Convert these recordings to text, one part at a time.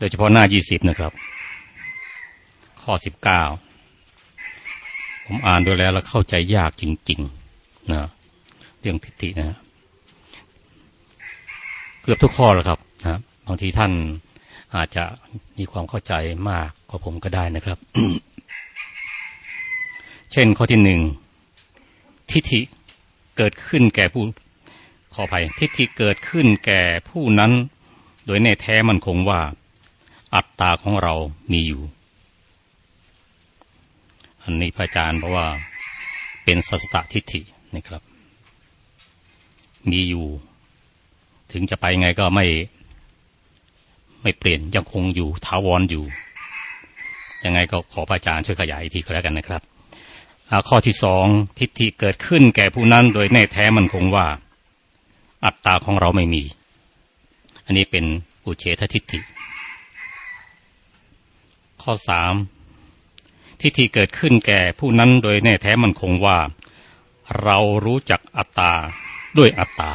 โดยเฉพาะหน้ายี่สิบนะครับ ข้อสิบเก้าผมอ่านดูแล้วแล้วเข้าใจยากจริง ๆ นะ เรื่องทิฏฐินะ เกือบทุกข้อแล้วครับนะบางทีท่านอาจจะมีความเข้าใจมากกว่าผมก็ได้นะครับ เช่นข้อที่หนึ่งทิฏฐิเกิดขึ้นแก่ผู้ขออภัยทิฏฐิเกิดขึ้นแก่ผู้นั้น โดยแน่แท้มันคงว่า อัตตาของเรามีอยู่ อันนี้พระอาจารย์บอกว่าเป็นสัสตทิฏฐินะครับ มีอยู่ ถึงจะไปไงก็ไม่ ไม่เปลี่ยนยังคงอยู่ถาวรออยู่ ยังไงก็ขอพระอาจารย์ช่วยขยายอีกทีก็แล้วกันนะครับข้อที่สองทิฏฐิเกิดขึ้นแก่ผู้นั้นโดยแน่แท้มันคงว่า อัตตาของเราไม่มี อันนี้เป็นอุเฉททิฏฐิ ข้อสามทิฏฐิเกิดขึ้นแก่ผู้นั้นโดยแน่แท้มันคงว่า เรารู้จักอัตตาด้วยอัตตา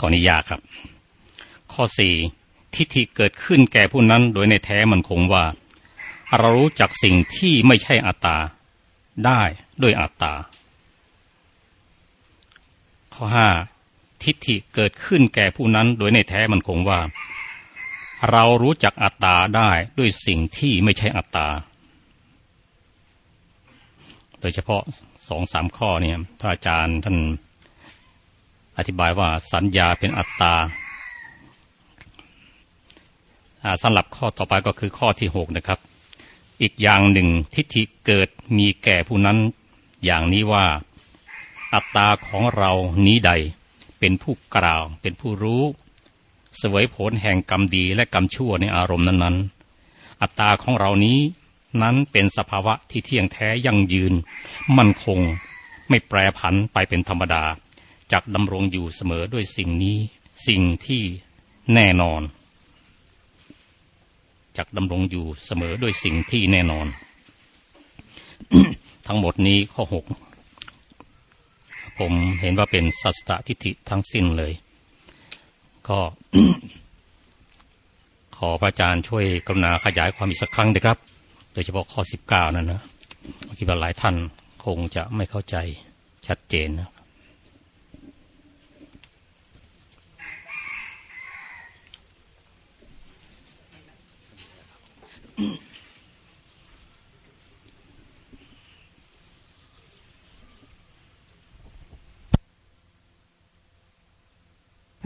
ข้อนี้ยากครับ ข้อสี่ทิฏฐิเกิดขึ้นแก่ผู้นั้นโดยในแท้มันคงว่า เรารู้จักสิ่งที่ไม่ใช่อัตตา ได้ด้วยอัตตา ข้อห้าทิฏฐิเกิดขึ้นแก่ผู้นั้นโดยในแท้มันคงว่า เรารู้จักอัตตาได้ด้วยสิ่งที่ไม่ใช่อัตตา โดยเฉพาะสองสามข้อเนี่ยท่านอาจารย์ท่านอธิบายว่าสัญญาเป็นอัตตาสำหรับข้อต่อไปก็คือข้อที่หกนะครับ อีกอย่างหนึ่งทิฏฐิเกิดมีแก่ผู้นั้น อย่างนี้ว่า อัตตาของเรานี้ใด เป็นผู้กล่าว เป็นผู้รู้ สวยผลแห่งกรรมดีและกรรมชั่วในอารมณ์นั้นๆ อัตตาของเรานี้นั้นเป็นสภาวะที่เที่ยงแท้ยั่งยืน มั่นคง ไม่แปรผันไปเป็นธรรมดาจักดำรงอยู่เสมอด้วยสิ่งนี้ สิ่งที่แน่นอนจักดำรงอยู่เสมอด้วยสิ่งที่แน่นอน ทั้งหมดนี้ข้อหกผมเห็นว่าเป็นสัสตทิฏฐิทั้งสิ้นเลย ก็ ขอพระอาจารย์ช่วยกรุณาขยายความอีกสักครั้งนะครับ โดยเฉพาะข้อสิบเก้านั่นนะคิดว่าหลายท่านคงจะไม่เข้าใจชัดเจนนะ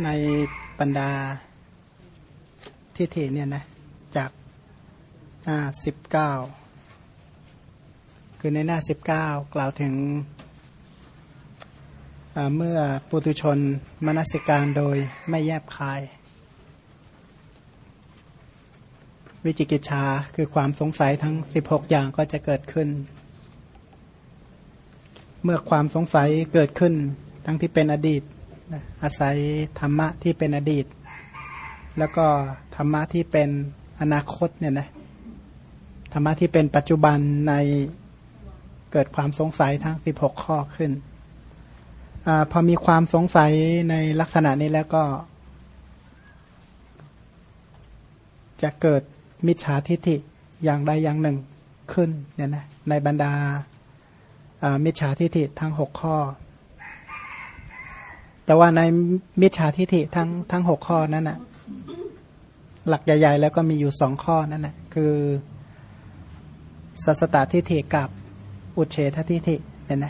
ในบ รรดาทิฏฐิเนี่ยนะจากหน้าสิบเก้าคือในหน้าสิบเก้ากล่าวถึงเมื่อปุตุชนมนสิการโดยไม่แยบคาย วิจิกิจชาคือความสงสัยทั้ง 16 อย่างก็จะเกิดขึ้น เมื่อความสงสัยเกิดขึ้น ทั้งที่เป็นอดีต อาศัยธรรมะที่เป็นอดีต แล้วก็ธรรมะที่เป็นอนาคตเนี่ยนะธรรมะที่เป็นปัจจุบันในเกิดความสงสัยทั้ง 16 ข้อขึ้นอพอมีความสงสัยในลักษณะนี้แล้วก็ จะเกิดมิจฉาทิฏฐิอย่างใดอย่างหนึ่งขึ้นเนี่ยนะในบรรดามิจฉาทิฏฐิทั้ง 6 ข้อ แต่ว่าในมิจฉาทิฏฐิทั้งทั้งหกข้อนั้นน่ะ หลักใหญ่ ๆ แล้วก็มีอยู่สองข้อนั่นแหละคือสัสตตทิฏฐิกับอุเฉททิฏฐิเห็นไหม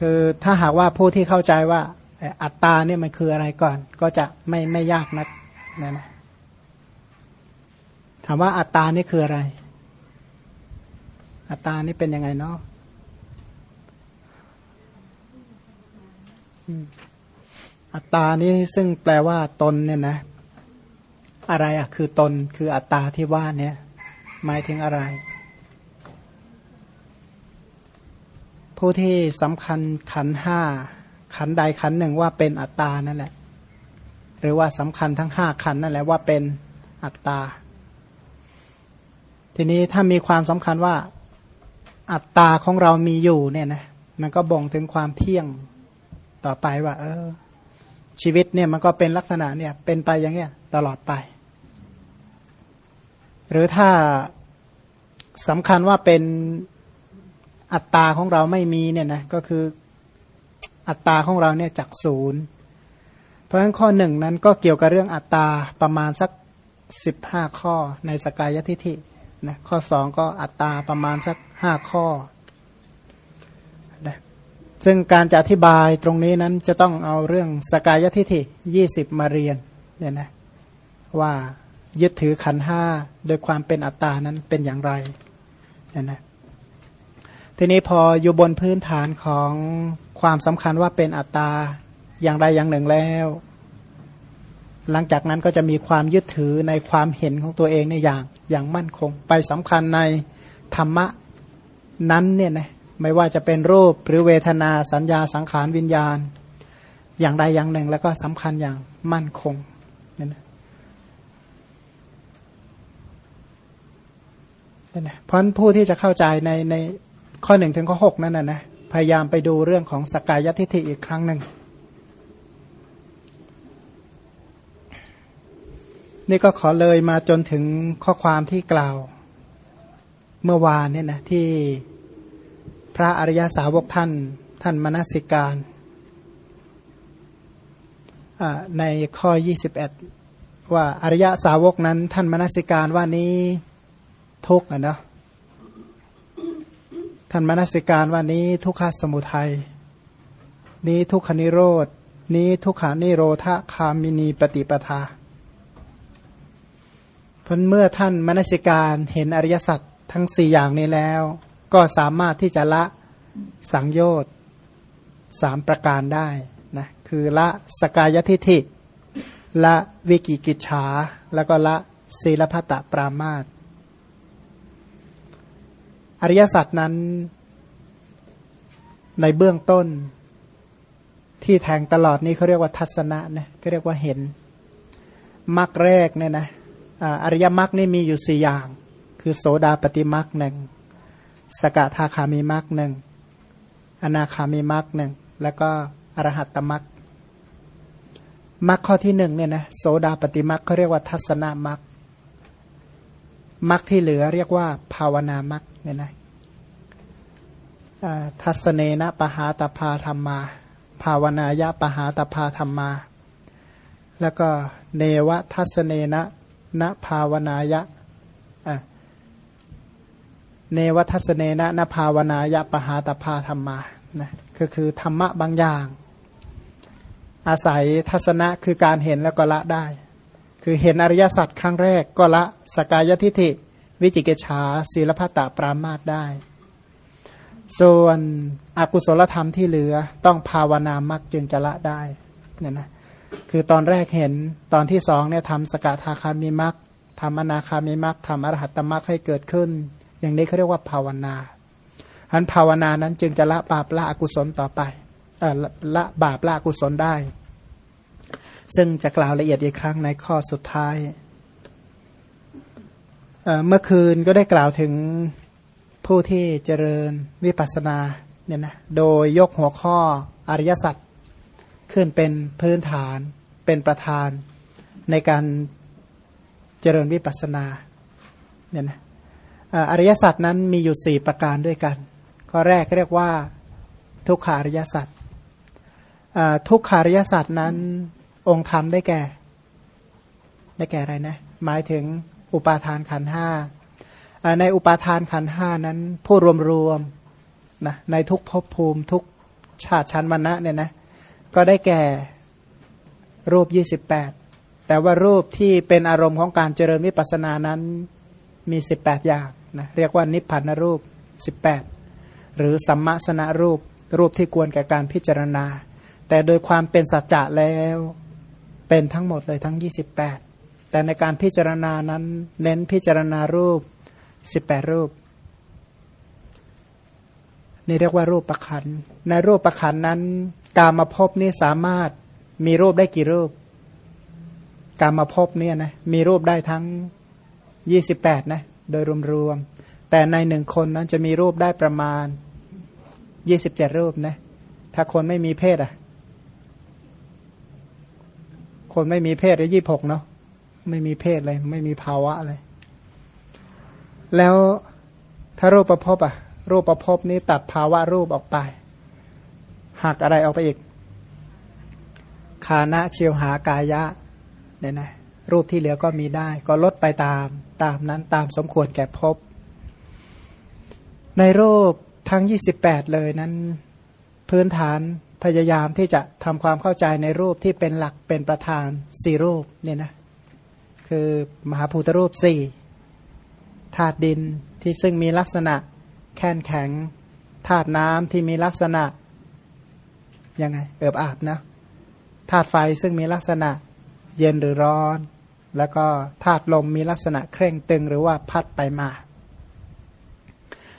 คือถ้าหากว่าผู้ที่เข้าใจว่าอัตตาเนี่ยมันคืออะไรก่อน ก็จะไม่ไม่ยากนักนะนะถามว่าอัตตานี่คืออะไร อัตตานี่เป็นยังไงเนาะ อัตตานี้ซึ่งแปลว่าตนเนี่ยนะ อะไรอะคือตนคืออัตตาที่ว่าเนี่ยหมายถึงอะไร ผู้ที่สำคัญขันห้าขันใดขันหนึ่งว่าเป็นอัตตานั่นแหละ หรือว่าสำคัญทั้งห้าขันนั่นแหละว่าเป็นอัตตา ทีนี้ถ้ามีความสำคัญว่าอัตตาของเรามีอยู่เนี่ยนะมันก็บ่งถึงความเที่ยง ต่อไปว่าเออชีวิตเนี่ยมันก็เป็นลักษณะเนี่ย เป็นไปอย่างเงี้ยตลอดไป หรือถ้าสำคัญว่าเป็นอัตตาของเราไม่มีเนี่ยนะก็คืออัตตาของเราเนี่ยจากศูนย์เพราะฉะนั้นข้อหนึ่งนั้นก็เกี่ยวกับเรื่องอัตตาประมาณสักสิบห้าข้อในสกายทิฐินะข้อสองก็อัตตาประมาณสักห้าข้อ ซึ่งการจะอธิบายตรงนี้นั้นจะต้องเอาเรื่องสกายทิฏฐิยี่สิบมาเรียนเนี่ยนะว่ายึดถือขันห้าโดยความเป็นอัตตานั้นเป็นอย่างไรเนี่ยนะทีนี้พออยู่บนพื้นฐานของความสำคัญว่าเป็นอัตตาอย่างใดอย่างหนึ่งแล้ว หลังจากนั้นก็จะมีความยึดถือในความเห็นของตัวเองในอย่างอย่างมั่นคง ไปสำคัญในธรรมะนั้นเนี่ยนะ ไม่ว่าจะเป็นรูปหรือเวทนาสัญญาสังขารวิญญาณ อย่างใดอย่างหนึ่ง แล้วก็สำคัญอย่างมั่นคงเนี่นะเพราะผู้ที่จะเข้าใจในในข้อหนึ่งถึงข้อหกนั่นนะนะพยายามไปดูเรื่องของสกายทิฏฐิอีกครั้งหนึ่ง นี่ก็ขอเลยมาจนถึงข้อความที่กล่าว เมื่อวานเนี่ยนะที่ พระอริยสาวกท่าน ท่านมนสิการในข้อ 21 ว่าอริยสาวกนั้น ท่านมนสิการว่านี้ทุกข์อะเนาะท่านมนสิการว่านี้ทุกขสมุทัยนี้ทุกขนิโรดนี้ทุกขานิโรธคามินีปฏิปทาพราะเมื่อท่านมนสิการเห็นอริยสัจทั้งสี่อย่างนี้แล้ว ก็สามารถที่จะละสังโยชน์สามประการได้นะคือละสกายทิฐิ ละวิกิกิจฉา แล้วก็ละศีลพัตะปรามาตอริยสัจนั้น ในเบื้องต้นที่แทงตลอดนี้เขาเรียกว่าทัศนะนะก็เรียกว่าเห็นมรรคแรกเนี่ยนะอริยมรรคนี่มีอยู่สี่อย่าง คือโสดาปฏิมรรคหนึ่ง สกทาคามีมรรคหนึ่งอนาคามีมรรคหนึ่งแล้วก็อรหัตตมรรคมรรคข้อที่หนึ่งเนี่ยนะโสดาปฏิมรรคเขาเรียกว่าทัศนามรรคมรรคที่เหลือเรียกว่า ภาวนามรรคเนี่ยนะทัศเนนะปหาตภาธรรมา ภาวนายะปหาตภาธรรมา แล้วก็เนวทัศเนนะณภาวนายะ เนวทัศเนนะนภาวนายปหาตภาธรรมานะก็คือธรรมะบางอย่าง อาศัยทัศนะคือการเห็นแล้วก็ละได้ คือเห็นอริยสัจครั้งแรกก็ละสกายทิฐิ วิจิกิจฉาศีลพัตตปรามาตได้ ส่วนอกุศลธรรมที่เหลือต้องภาวนามรรคจึงจะละได้เนี่ยนะคือตอนแรกเห็นตอนที่สองเนี่ยทำสกทาคามิมักทำอนาคามิมักทำอรหัตตมักให้เกิดขึ้น อย่างนี้เขาเรียกว่าภาวนาอันภาวนานั้นจึงจะละบาปละอกุศลต่อไปละบาปละอกุศลได้ ซึ่งจะกล่าวละเอียดอีกครั้งในข้อสุดท้ายเมื่อคืนก็ได้กล่าวถึงผู้ที่เจริญวิปัสสนาเนี่ยนะโดยยกหัวข้ออริยสัจขึ้นเป็นพื้นฐานเป็นประธานในการเจริญวิปัสสนาเนี่ยนะ อริยสัจนั้นมีอยู่สี่ประการด้วยกัน ข้อแรกเรียกว่าทุกขาริยสัจทุกขาริยสัจนั้นองค์ธรรมได้แก่ ได้แก่อะไรนะ หมายถึงอุปาทานขันห้าในอุปาทานขันห้านั้น ผู้รวมรวมนะในทุกภพภูมิทุกชาติชั้นวรรณะเนี่ยนะก็ได้แก่รูป 28 แต่ว่ารูปที่เป็นอารมณ์ของการเจริญวิปัสสนานั้นมี 18 อย่าง นะเรียกว่านิพพานรูป 18 หรือสัมมาสนรูปรูปที่ควรแก่การพิจารณา แต่โดยความเป็นสัจจะแล้วเป็นทั้งหมดเลยทั้ง 28 แต่ในการพิจารณานั้นเน้นพิจารณารูป 18 รูป นี่เรียกว่ารูปประคันในรูปประคันนั้น กามาพบนี่สามารถมีรูปได้กี่รูป กามาพบเนี่ยนะมีรูปได้ทั้งยี่สิบแปดนะ โดยรวมๆ แต่ในหนึ่งคนนั้นจะมีรูปได้ประมาณยี่สิบเจ็ดรูปนะ ถ้าคนไม่มีเพศอะ คนไม่มีเพศหรือยี่หกเนาะ ไม่มีเพศเลย ไม่มีภาวะเลย แล้วถ้ารูปประพบอะรูปประพบนี้ตัดภาวะรูปออกไป หักอะไรออกไปอีกคานะเชียวหากายะเนี่ยนะ รูปที่เหลือก็มีได้ ก็ลดไปตามตามนั้นตามสมควรแก่พบ ในรูปทั้ง 28 เลยนั้นพื้นฐานพยายามที่จะทำความเข้าใจในรูปที่เป็นหลักเป็นประธานสี่รูปเนี่ยนะคือมหาภูตรูปสี่ธาตุดินที่ซึ่งมีลักษณะแข็งแข็งธาตุน้ำที่มีลักษณะยังไงเอิบอาบนะธาตุไฟซึ่งมีลักษณะเย็นหรือร้อน แล้วก็ธาตุลมมีลักษณะเคร่งตึงหรือว่าพัดไปมา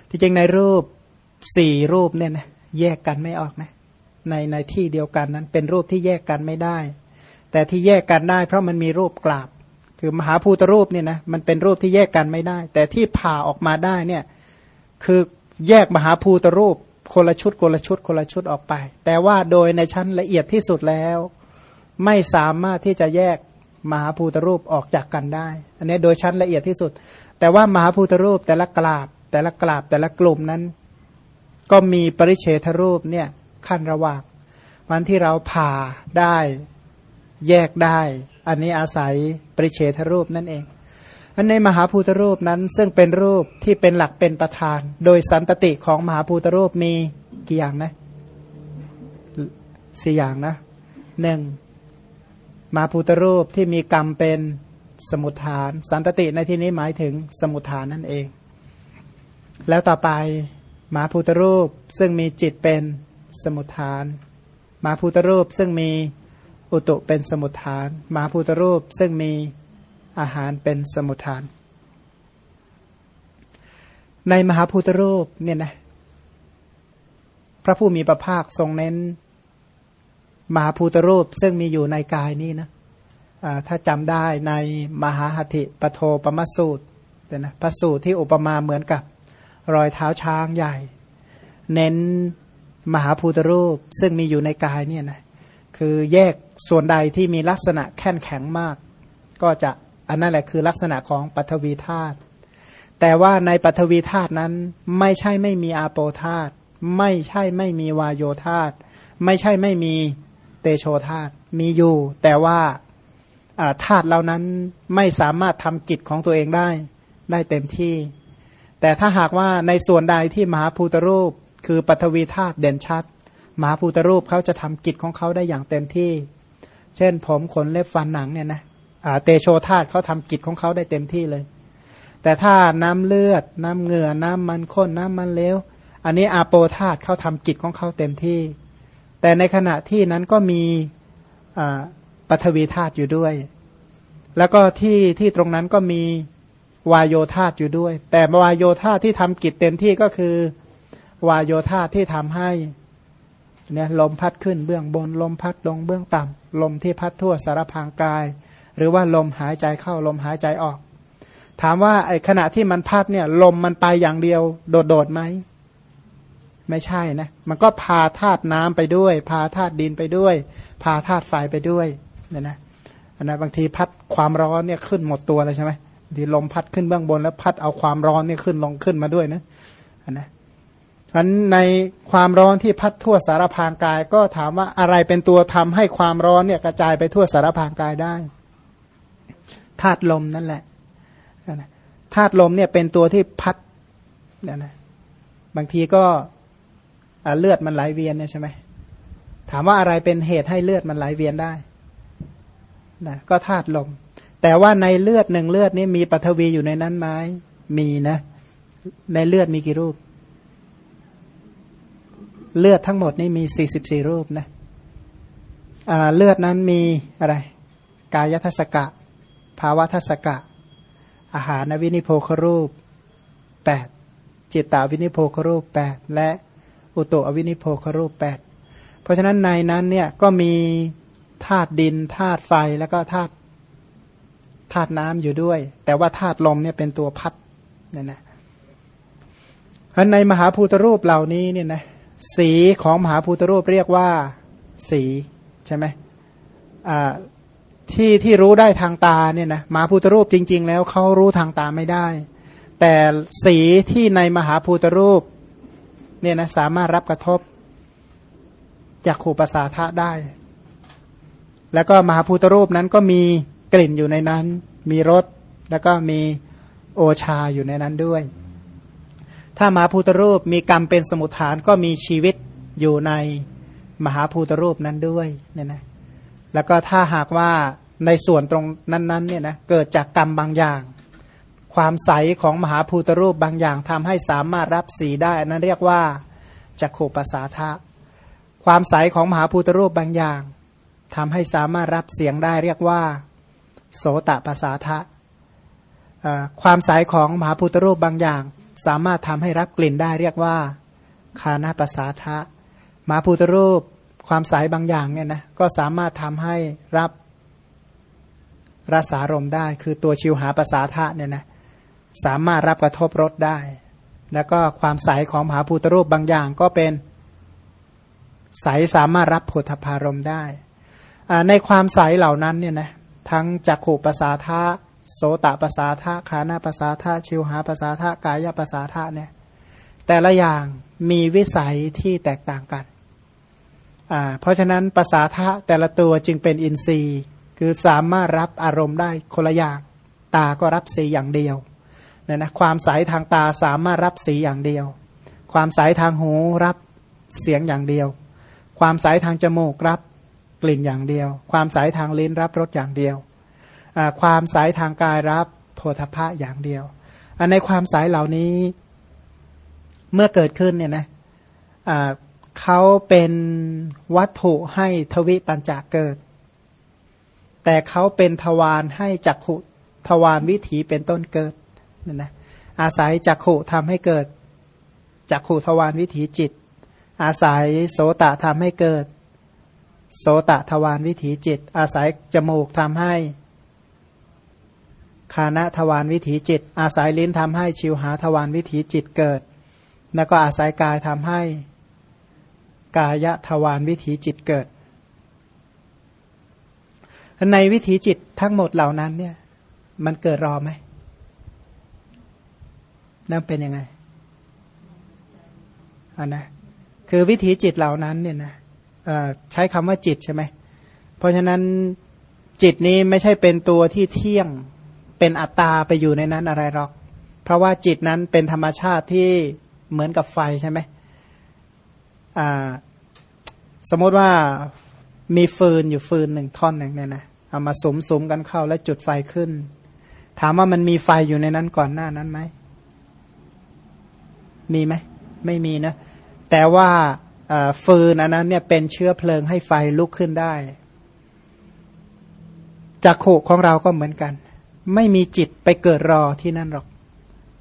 ที่จริงในรูปสี่รูปเนี่ยนะแยกกันไม่ออกนะในในที่เดียวกันนั้นเป็นรูปที่แยกกันไม่ได้ แต่ที่แยกกันได้ เพราะมันมีรูปกราบคือมหาภูตรูปเนี่ยนะมันเป็นรูปที่แยกกันไม่ได้ แต่ที่ผ่าออกมาได้เนี่ยคือแยกมหาภูตรูปคนละชุดคนละชุดคนละชุดออกไป แต่ว่าโดยในชั้นละเอียดที่สุดแล้ว ไม่สามารถที่จะแยก มหาภูตรูปออกจากกันได้ อันนี้โดยชั้นละเอียดที่สุด แต่ว่ามหาภูตรูปแต่ละกราบ แต่ละกราบแต่ละกลุ่มนั้น ก็มีปริเฉทรูปเนี่ยขั้นระหว่างวันที่เราผ่าได้แยกได้ อันนี้อาศัยปริเฉทรูปนั่นเองอันในมหาภูตรูปนั้นซึ่งเป็นรูปที่เป็นหลักเป็นประธาน โดยสันตติของมหาภูตรูปมีกี่อย่างนะสี่อย่างนะหนึ่ง มหาภูตรูปที่มีกรรมเป็นสมุทฐาน สันตติในที่นี้หมายถึงสมุทฐานนั่นเอง แล้วต่อไปมหาภูตรูปซึ่งมีจิตเป็นสมุทฐานมหาภูตรูปซึ่งมีอุตุเป็นสมุทฐานมหาภูตรูปซึ่งมีอาหารเป็นสมุทฐาน ในมหาภูตรูปเนี่ยนะพระผู้มีพระภาคทรงเน้น มหาภูตรูปซึ่งมีอยู่ในกายนี้นะถ้าจำได้ในมหาหติปโทปมสูตรเนี่ยนะพระสูตรที่อุปมาเหมือนกับรอยเท้าช้างใหญ่ เน้นมหาภูตรูปซึ่งมีอยู่ในกายเนี่ยนะคือแยกส่วนใดที่มีลักษณะแข็งแข็งมาก ก็จะอันนั้นแหละคือลักษณะของปัทวีธาตุแต่ว่าในปัทวีธาตุนั้นไม่ใช่ไม่มีอาโปธาตุไม่ใช่ไม่มีวายโยธาตุไม่ใช่ไม่มี เตโชธาตมีอยู่ แต่ว่าธาตุเหล่านั้นไม่สามารถทำกิจของตัวเองได้ได้เต็มที่ แต่ถ้าหากว่าในส่วนใดที่มหาภูตรูป คือปัทวีธาตุเด่นชัด มหาภูตรูปเขาจะทำกิจของเขาได้อย่างเต็มที่ เช่น ผมขนเล็บฟันหนังเนี่ยนะเตโชธาตุเขาทำกิจของเขาได้เต็มที่เลย แต่ถ้าน้ำเลือด น้ำเหงื่อน้ำมันข้นน้ำมันเลวอันนี้อาโปธาตุเขาทำกิจของเขาเต็มที่ แต่ในขณะที่นั้นก็มีปัทวีธาตุอยู่ด้วย แล้วก็ที่ที่ตรงนั้นก็มีวายโยธาตุอยู่ด้วย แต่วายโยธาที่ทำกิจเต็มที่ก็คือ วายโยธาที่ทำให้เนี่ยลมพัดขึ้นเบื้องบน ลมพัดลงเบื้องต่ำลมที่พัดทั่วสารพางกาย หรือว่าลมหายใจเข้าลมหายใจออก ถามว่าไอ้ขณะที่มันพัดเนี่ยลมมันไปอย่างเดียว โดดๆไหม ไม่ใช่นะ มันก็พาธาตุน้ำไปด้วย พาธาตุดินไปด้วย พาธาตุไฟไปด้วยเนี่ยนะอันนั้นบางทีพัดความร้อนเนี่ยขึ้นหมดตัวเลยใช่ไหมทีลมพัดขึ้นเบื้องบนแล้วพัดเอาความร้อนเนี่ยขึ้นลงขึ้นมาด้วยนะอันนะฉะนั้นในความร้อนที่พัดทั่วสารพางกาย ก็ถามว่าอะไรเป็นตัวทำให้ความร้อนเนี่ยกระจายไปทั่วสารพางกายได้ธาตุลมนั่นแหละธาตุลมเนี่ยเป็นตัวที่พัดเนี่ยนะบางทีก็ เลือดมันไหลเวียนเนี่ยใช่ไหมถามว่าอะไรเป็นเหตุให้เลือดมันไหลเวียนได้นะก็ธาตุลม แต่ว่าในเลือดหนึ่งเลือดนี้มีปัทวีอยู่ในนั้นไหมมีนะ ในเลือดมีกี่รูป เลือดทั้งหมดนี่มีสี่สิบสี่รูปนะเลือดนั้นมีอะไร กายทัศกะ ภาวะทัศกะ อาหารอวินิพโภครูปแปดจิตตอวินิพโภครูปแปดและ อุตุอวินิพโภครูปแปดเพราะฉะนั้นในนั้นเนี่ยก็มีธาตุดินธาตุไฟแล้วก็ธาตุธาตุน้ำอยู่ด้วย แต่ว่าธาตุลมเนี่ยเป็นตัวพัดเนี่ยนะในมหาภูตรูปเหล่านี้เนี่ยนะสีของมหาภูตรูปเรียกว่าสีใช่ไหมที่ที่รู้ได้ทางตาเนี่ยนะมหาภูตรูปจริง ๆ แล้วเขารู้ทางตาไม่ได้ แต่สีที่ในมหาภูตรูป เนี่ยนะสามารถรับกระทบจากขูประสาทะได้ แล้วก็มหาภูตรูปนั้นก็มีกลิ่นอยู่ในนั้น มีรสแล้วก็มีโอชาอยู่ในนั้นด้วย ถ้ามหาภูตรูปมีกรรมเป็นสมุทฐานก็มีชีวิตอยู่ในมหาภูตรูปนั้นด้วยเนี่ยนะแล้วก็ถ้าหากว่าในส่วนตรงนั้นๆเนี่ยนะเกิดจากกรรมบางอย่าง ความใสของมหาภูตรูปบางอย่างทำให้สามารถรับสีได้นั้นเรียกว่าจักขูปสาทะความใสของมหาภูตรูปบางอย่างทำให้สามารถรับเสียงได้เรียกว่า โสตปสาทะความใสของมหาภูตรูปบางอย่าง สามารถทำให้รับกลิ่นได้เรียกว่าคานาปสาทะมหาภูตรูปความใสบางอย่างเนี่ยนะก็สามารถทำให้รับรสารมได้ คือตัวชิวหาภาษาทะเนี่ยนะ สามารถรับกระทบรสได้ แล้วก็ความใสของมหาภูตรูปบางอย่างก็เป็นใสสามารถรับผลทพารมได้ ในความใสเหล่านั้นเนี่ยนะทั้งจักขู่ภาษาทะโสตภาษาทะขานาภาษาทะชิวหาภาษาทะกายภาษาทะเนี่ยแต่ละอย่างมีวิสัยที่แตกต่างกัน เพราะฉะนั้นภาษาทะแต่ละตัวจึงเป็นอินทรีย์ คือสามารถรับอารมณ์ได้คนละอย่าง ตาก็รับสีอย่างเดียว เนี่ยนะความใสทางตาสามารถรับสีอย่างเดียว ความใสทางหูรับเสียงอย่างเดียว ความใสทางจมูกรับกลิ่นอย่างเดียว ความใสทางลิ้นรับรสอย่างเดียว ความใสทางกายรับโพธพะอย่างเดียวในความใสเหล่านี้เมื่อเกิดขึ้นเนี่ยนะเขาเป็นวัตถุให้ทวิปัญจเกิด แต่เขาเป็นทวารให้จักขุทวารวิถีเป็นต้นเกิด นั่นนะอาศัยจักขุทำให้เกิดจักขุทวารวิถีจิต อาศัยโสตะทำให้เกิด โสตะทวารวิถีจิต อาศัยจมูกทำให้คานะทวารวิถีจิต อาศัยลิ้นทำให้ชิวหาทวารวิถีจิตเกิด แล้วก็อาศัยกายทำให้กายทวารวิถีจิตเกิด ในวิถีจิตทั้งหมดเหล่านั้นเนี่ยมันเกิดรอไหม นั่นเป็นยังไงอันนะคือวิถีจิตเหล่านั้นเนี่ยนะใช้คำว่าจิตใช่ไหม เพราะฉะนั้นจิตนี้ไม่ใช่เป็นตัวที่เที่ยงเป็นอัตตาไปอยู่ในนั้นอะไรหรอก เพราะว่าจิตนั้นเป็นธรรมชาติที่เหมือนกับไฟใช่ไหมสมมติว่ามีฟืนอยู่ฟืนหนึ่งท่อนหนึ่งเนี่ยนะเอามาสมสมกันเข้าแล้วจุดไฟขึ้น ถามว่ามันมีไฟอยู่ในนั้นก่อนหน้านั้นไหม มีไหมไม่มีนะ แต่ว่าฟืนอันนั้นเนี่ยเป็นเชื้อเพลิงให้ไฟลุกขึ้นได้จักขุของเราก็เหมือนกัน ไม่มีจิตไปเกิดรอที่นั่นหรอก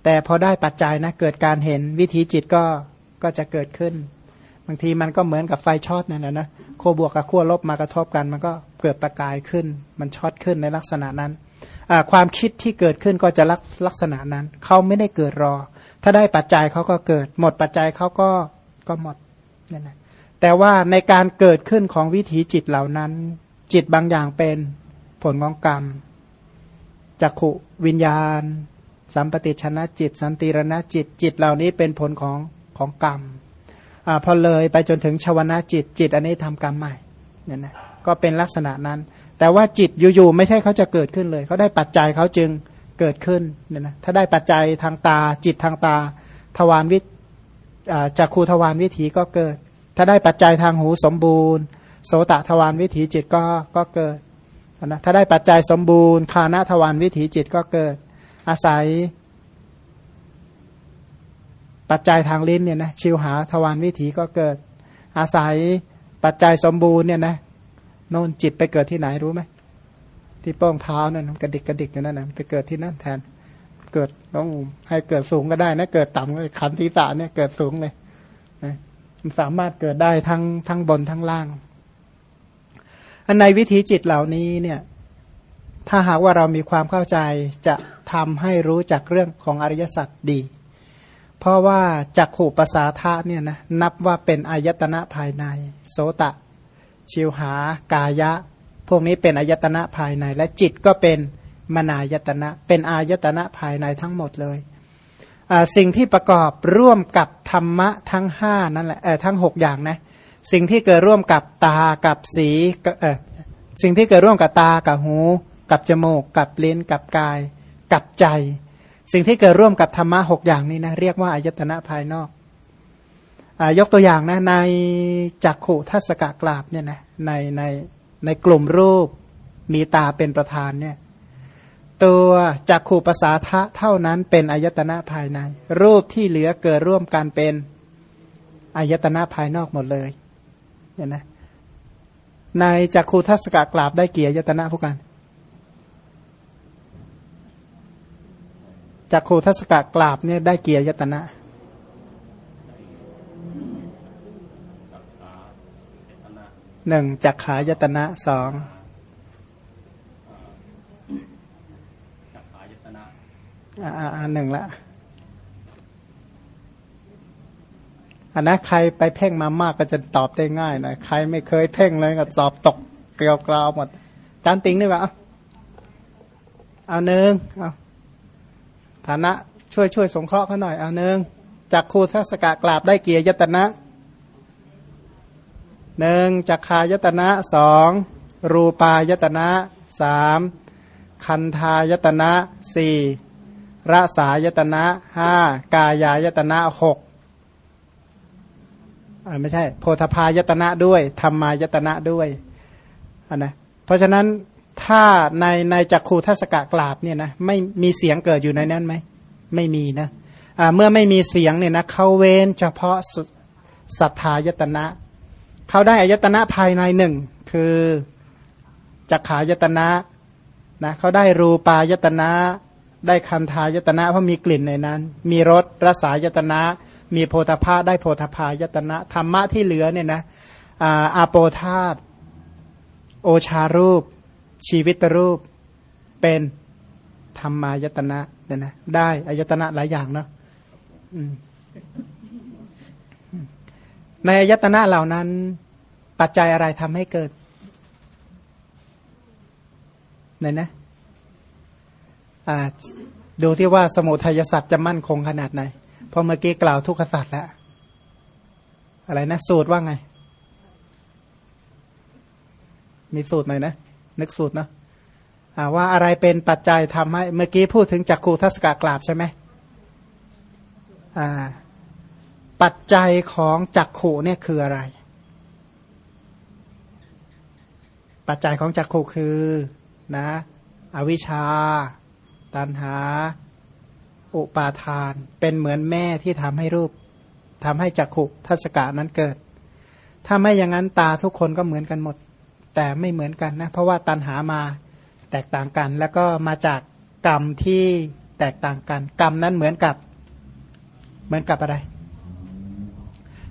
แต่พอได้ปัจจัยนะเกิดการเห็นวิธีจิตก็ก็จะเกิดขึ้น บางทีมันก็เหมือนกับไฟช็อตนั่นแหละนะขั้วบวกกับขั้วลบมากระทบกันมันก็เกิดประกายขึ้น มันช็อตขึ้นในลักษณะนั้นความคิดที่เกิดขึ้นก็จะลักลักษณะนั้น เขาไม่ได้เกิดรอ ถ้าได้ปัจจัยเขาก็เกิด หมดปัจจัยเขาก็ก็หมดนี่นะแต่ว่าในการเกิดขึ้นของวิถีจิตเหล่านั้น จิตบางอย่างเป็นผลของกรรมจักขุวิญญาณ สัมปติชนะจิต สันติรณจิตจิตเหล่านี้เป็นผลของของกรรมอพอเลยไปจนถึงชวนาจิตจิตอันนี้ทำกรรมใหม่เนี่ยนะก็เป็นลักษณะนั้น แต่ว่าจิตอยู่ๆไม่ใช่เขาจะเกิดขึ้นเลย เขาได้ปัจจัยเขาจึง เกิดขึ้นเนี่ยนะถ้าได้ปัจจัยทางตาจิตทางตาทวารวิจากคูทวารวิถีก็เกิด ถ้าได้ปัจจัยทางหูสมบูรณ์ โสตทวารวิถีจิตก็ก็เกิดนะถ้าได้ปัจจัยสมบูรณ์คานาทวารวิถีจิตก็เกิด อาศัย ปัจจัยทางลิ้นเนี่ยนะชิวหาทวารวิถีก็เกิด อาศัยปัจจัยสมบูรณ์เนี่ยนะโน่นจิตไปเกิดที่ไหนรู้ไหม ที่โป้งเท้านั่นกระดิกกระดิกนั่นนะไปเกิดที่นั่นแทน เกิดต้องให้เกิดสูงก็ได้นะเกิดต่ำก็ขันทีตาเนี่ยเกิดสูงเลยนะมันสามารถเกิดได้ทั้งทั้งบนทั้งล่างอันในวิถีจิตเหล่านี้เนี่ย ถ้าหากว่าเรามีความเข้าใจจะทำให้รู้จักเรื่องของอริยสัจดี เพราะว่าจักขู่ภาษาธาเนี่ยนะนับว่าเป็นอายตนะภายใน โสตะ ชิวหากายะ พวกนี้เป็นอายตนะภายใน และจิตก็เป็นมนายตนะ เป็นอายตนะภายในทั้งหมดเลย สิ่งที่ประกอบร่วมกับธรรมะทั้งห้านั่นแหละทั้งหกอย่างนะสิ่งที่เกิดร่วมกับตากับสีสิ่งที่เกิดร่วมกับตากับหู กับจมูก กับลิ้นกับกาย กับใจ สิ่งที่เกิดร่วมกับธรรมะหกอย่างนี้นะเรียกว่าอายตนะภายนอกอยกตัวอย่างนะในจักขุทัศกะกราบเนี่ยนะในใน ในกลุ่มรูปมีตาเป็นประธานเนี่ยตัวจักขู่ภาษาทะเท่านั้นเป็นอายตนะภายใน รูปที่เหลือเกิดร่วมกันเป็นอายตนะภายนอกหมดเลยเนี่ยนะในจักขูทัศกะกราบได้เกียรยตนะพวกกันจักขูทัศกะกราบเนี่ยได้เกียรยตนะ หนึ่งจักขายตนะสองอ่าหนึ่งละอันนะใครไปเพ่งมามากก็จะตอบได้ง่ายหน่อยใครไม่เคยเพ่งเลยก็สอบตกเกลียวกราวหมดจานติงนี่วะเอาหนึ่งเอาฐานะช่วยช่วยสงเคราะห์เขาหน่อยเอาหนึ่งจากครูทัศกะกราบได้เกียรยตนะ หนึ่งจักขายตนะสองรูปายตนะสามคันธายตนะสี่รสายตนะห้ากายายตนะหกไม่ใช่ โพธพายตนะด้วยธรรมายตนะด้วยนนะเพราะฉะนั้นถ้าในในจักคูทัศกะกราบเนี่ยนะไม่มีเสียงเกิดอยู่ในนั้นไหมไม่มีนะะเมื่อไม่มีเสียงเนี่ยนะเขาเว้นเฉพาะสัทธายตนะ เขาได้อายตนะภายในหนึ่งคือจักขายตนะนะเขาได้รูปายตนะ ได้คันทายตนะเพราะมีกลิ่นในนั้น มีรสรสายตนะ มีโพธภาได้โพธพายตนะธรรมะที่เหลือเนี่ยนะอาโปธาตโอชารูป ชีวิตรูป เป็นธรรมายตนะเนี่ยนะได้อายตนะหลายอย่างเนาะ ในอายตนะเหล่านั้น ปัจจัยอะไรทำให้เกิดไหนนะดูที่ว่าสมุทัยสัตว์จะมั่นคงขนาดไหนเพราะเมื่อกี้กล่าวทุกขสัตว์แล้วอะไรนะ สูตรว่าไง มีสูตรหน่อยนะ นึกสูตรนะว่าอะไรเป็นปัจจัยทำให้ เมื่อกี้พูดถึงจักขูทัศกากราบใช่ไหมอ่า ปัจจัยของจักขูเนี่ยคืออะไร ปัจจัยของจักขูคือนะ อวิชชา ตัณหา อุปาทาน เป็นเหมือนแม่ที่ทำให้รูปทำให้จักขุทัศกานั้นเกิด ถ้าไม่อย่างนั้นตาทุกคนก็เหมือนกันหมด แต่ไม่เหมือนกันนะ เพราะว่าตัณหามาแตกต่างกัน แล้วก็มาจากกรรมที่แตกต่างกัน กรรมนั้นเหมือนกับ เหมือนกับอะไร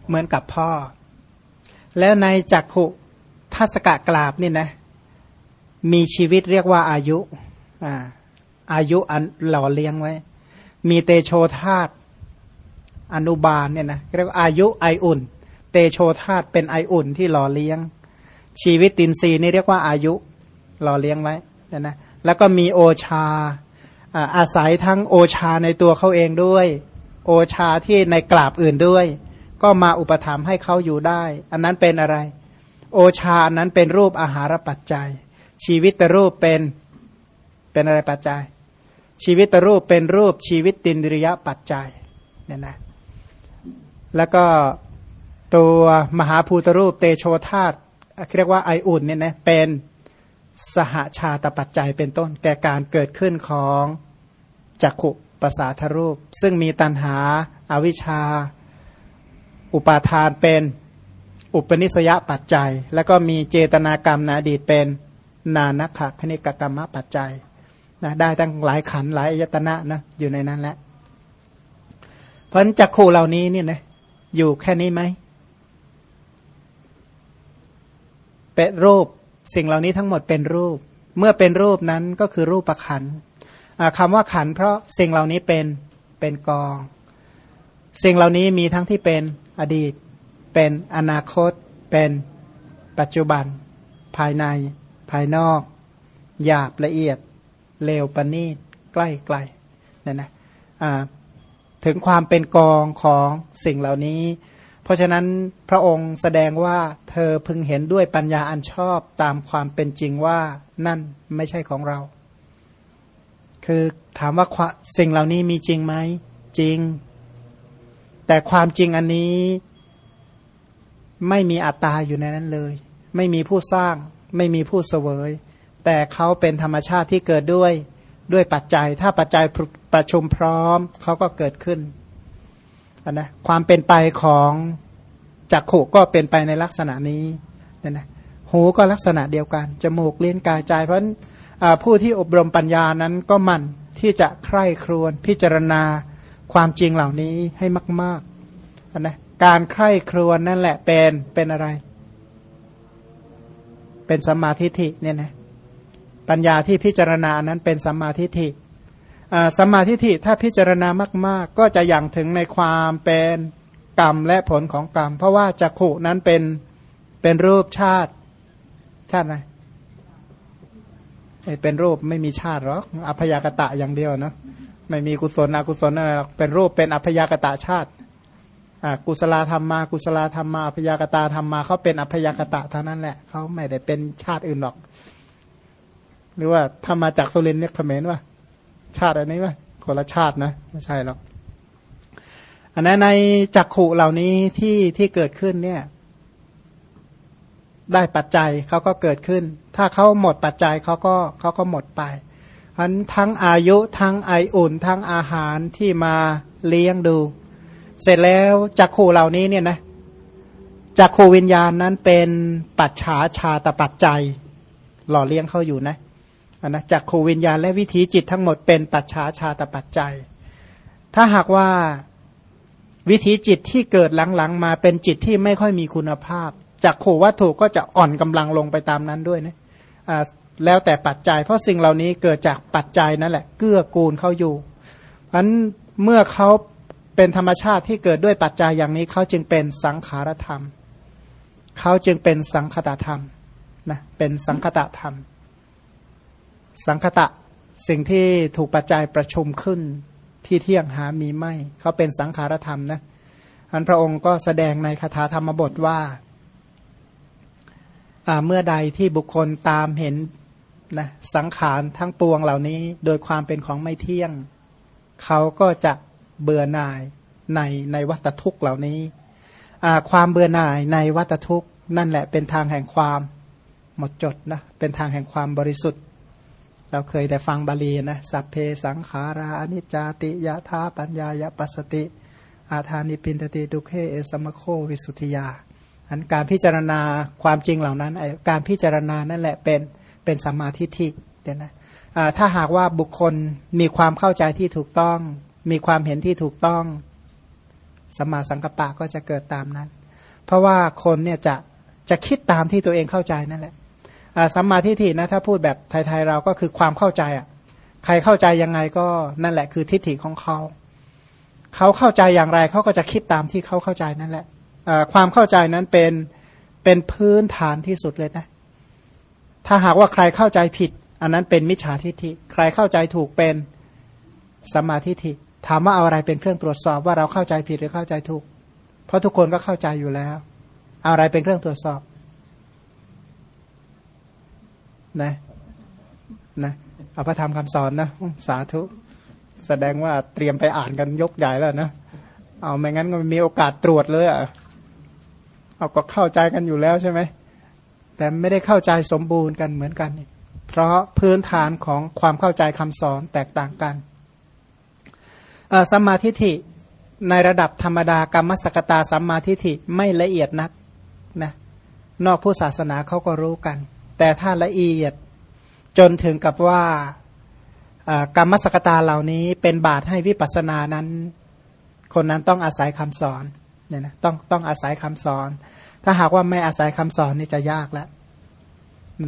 เหมือนกับพ่อ แล้วในจักขุทัศกะกราบนี่นะ มีชีวิตเรียกว่าอายุอ่าอายุอันหล่อเลี้ยงไว้ มีเตโชธาตอนุบาลเนี่ยนะเรียกว่าอายุไออุ่น เตโชธาตเป็นไออุ่นที่หล่อเลี้ยง ชีวิตตินซีนี่เรียกว่าอายุหล่อเลี้ยงไว้เนี่ยนะแล้วก็มีโอชาอาศัยทั้งโอชาในตัวเขาเองด้วย โอชาที่ในกราบอื่นด้วย ก็มาอุปถัมภ์ให้เขาอยู่ได้ อันนั้นเป็นอะไร โอชานั้นเป็นรูปอาหารปัจจัย ชีวิตรูปเป็นเป็นอะไรปัจจัย ชีวิตรูปเป็นรูปชีวิตตินริยปัจจัยเนี่ยนะแล้วก็ตัวมหาภูตรูปเตโชธาตเรียกว่าไออุ่นเนี่ยนะเป็นสหชาตปัจจัยเป็นต้น แก่การเกิดขึ้นของจักขุปสาทรูป ซึ่งมีตัณหาอาวิชชา อุปาทานเป็นอุปนิสยปัจจัย แล้วก็มีเจตนากรรมนาอดีตเป็นนานักขคณิกกรรมปัจจัยนะได้ตั้งหลายขันหลายยตนะนะอยู่ในนั้นแหละเพราะจักขู่เหล่านี้เนี่ยนะอยู่แค่นี้ไหมเป็นรูปสิ่งเหล่านี้ทั้งหมดเป็นรูป เมื่อเป็นรูปนั้นก็คือรูปประขันคำว่าขันเพราะสิ่งเหล่านี้เป็นเป็นกอง สิ่งเหล่านี้มีทั้งที่เป็น อดีต เป็นอนาคต เป็นปัจจุบัน ภายใน ภายนอก หยาบละเอียด เลวประณีตใกล้ไกลเนี่ยนะถึงความเป็นกองของสิ่งเหล่านี้ เพราะฉะนั้นพระองค์แสดงว่าเธอพึงเห็นด้วยปัญญาอันชอบตามความเป็นจริงว่านั่นไม่ใช่ของเรา คือถามว่าสิ่งเหล่านี้มีจริงไหม จริง แต่ความจริงอันนี้ไม่มีอัตตาอยู่ในนั้นเลย ไม่มีผู้สร้าง ไม่มีผู้เสวย แต่เขาเป็นธรรมชาติที่เกิดด้วยด้วยปัจจัย ถ้าปัจจัยประชุมพร้อมเขาก็เกิดขึ้นนนะความเป็นไปของจักขุก็เป็นไปในลักษณะนี้เนี่ยนะหูก็ลักษณะเดียวกัน จมูกเลี้ยงกายใจเพราะผู้ที่อบรมปัญญานั้นก็มันที่จะใคร่ครวญพิจารณา ความจริงเหล่านี้ให้มากๆนะการใคร่ครวญนั่นแหละเป็นเป็นอะไร เป็นสัมมาทิฏฐิเนี่ยนะปัญญาที่พิจารณานั้นเป็นสัมมาทิฏฐิสัมมาทิฏฐิถ้าพิจารณามาก ๆ ก็จะอย่างถึงในความเป็นกรรมและผลของกรรม เพราะว่าจักขุนั้นเป็นเป็นรูปชาติ ชาติอะไรเป็นรูปไม่มีชาติหรอกอพยากตะอย่างเดียวเนาะ ไม่มีกุศลอกุศลอะไรเป็นรูปเป็นอพยากตะชาติกุศลธรรมมากุศลธรรมมาอพยากตาธรรมมาเขาเป็นอพยากตะเท่านั้นแหละเขาไม่ได้เป็นชาติอื่นหรอก หรือว่าถ้ามาจากสุรินเนี่ยเขมรว่า ชาติอันนี้ว่าคนละชาตินะไม่ใช่หรอกอันนั้นในจักขุเหล่านี้ที่ที่เกิดขึ้นเนี่ย ได้ปัจจัยเขาก็เกิดขึ้น ถ้าเขาหมดปัจจัยเขาก็เขาก็หมดไป อันทั้งอายุทั้งไออุ่น ทั้งอาหารที่มาเลี้ยงดู เสร็จแล้วจักขู่เหล่านี้เนี่ยนะจักขูวิญญาณนั้นเป็นปัจฉาชาตปัจจัย หล่อเลี้ยงเขาอยู่นะนนะจักขูวิญญาณและวิถีจิตทั้งหมดเป็นปัจฉาชาตปัจจัย ถ้าหากว่าวิถีจิตที่เกิดหลังๆมาเป็นจิตที่ไม่ค่อยมีคุณภาพจักขูวัตถุก็จะอ่อนกำลังลงไปตามนั้นด้วยนะ แล้วแต่ปัจจัย เพราะสิ่งเหล่านี้เกิดจากปัจจัยนั่นแหละ เกื้อกูลเขาอยู่เพราะนั้นเมื่อเขาเป็นธรรมชาติที่เกิดด้วยปัจจัยอย่างนี้เขาจึงเป็นสังขารธรรม เขาจึงเป็นสังคตธรรมนะเป็นสังคตธรรม สังคตะสิ่งที่ถูกปัจจัยประชุมขึ้นที่เที่ยงหามีไม่ เขาเป็นสังขารธรรมนะอันพระองค์ก็แสดงในคาถาธรรมบทว่า เมื่อใดที่บุคคลตามเห็น นะสังขารทั้งปวงเหล่านี้ โดยความเป็นของไม่เที่ยง เขาก็จะเบื่อหน่ายในในวัตทุกข์เหล่านี้ ความเบื่อหน่ายในวัตทุกข์ นั่นแหละเป็นทางแห่งความหมดจดนะเป็นทางแห่งความบริสุทธิ์ เราเคยแต่ฟังบาลีนะสัพเพสังขาราอนิจจติยะธาปัญญายะปัสติ อาธานิพินตติดุเคเอสมโควิสุทธิยาอันการพิจารณาความจริงเหล่านั้น การพิจารณานั่นแหละเป็น เป็นสัมมาทิฏฐิเดี๋ยนะถ้าหากว่าบุคคลมีความเข้าใจที่ถูกต้อง มีความเห็นที่ถูกต้องสัมมาสังกัปปะก็จะเกิดตามนั้น เพราะว่าคนเนี่ยจะจะคิดตามที่ตัวเองเข้าใจนั่นแหละสัมมาทิฏฐินะถ้าพูดแบบไทยๆเราก็คือความเข้าใจอะใครเข้าใจยังไงก็นั่นแหละคือทิฏฐิของเขาเขาเข้าใจอย่างไรเขาก็จะคิดตามที่เขาเข้าใจนั่นแหละความเข้าใจนั้นเป็นเป็นพื้นฐานที่สุดเลยนะ ถ้าหากว่าใครเข้าใจผิด อันนั้นเป็นมิจฉาทิฏฐิใครเข้าใจถูกเป็นสัมมาทิฏฐิถามว่าเอาอะไรเป็นเครื่องตรวจสอบว่าเราเข้าใจผิดหรือเข้าใจถูก เพราะทุกคนก็เข้าใจอยู่แล้วเอาอะไรเป็นเครื่องตรวจสอบนะนะเอาพระธรรมคำสอนนะสาธุ แสดงว่าเตรียมไปอ่านกันยกใหญ่แล้วนะเอาไม่งั้นก็มีโอกาสตรวจเลยอะเอาก็เข้าใจกันอยู่แล้วใช่ไหม แต่ไม่ได้เข้าใจสมบูรณ์กันเหมือนกัน เพราะพื้นฐานของความเข้าใจคำสอนแตกต่างกันสัมมาทิฏฐิในระดับธรรมดากรรมสกตาสัมมาทิฏฐิไม่ละเอียดนักนะนอกผู้ศาสนาเขาก็รู้กัน แต่ถ้าละเอียดจนถึงกับว่ากรรมสกตาเหล่านี้เป็นบาตให้วิปัสสนานั้น คนนั้นต้องอาศัยคำสอนเนี่ยนะต้องต้องอาศัยคำสอน ถ้าหากว่าไม่อาศัยคำสอนนี่จะยากแล้ว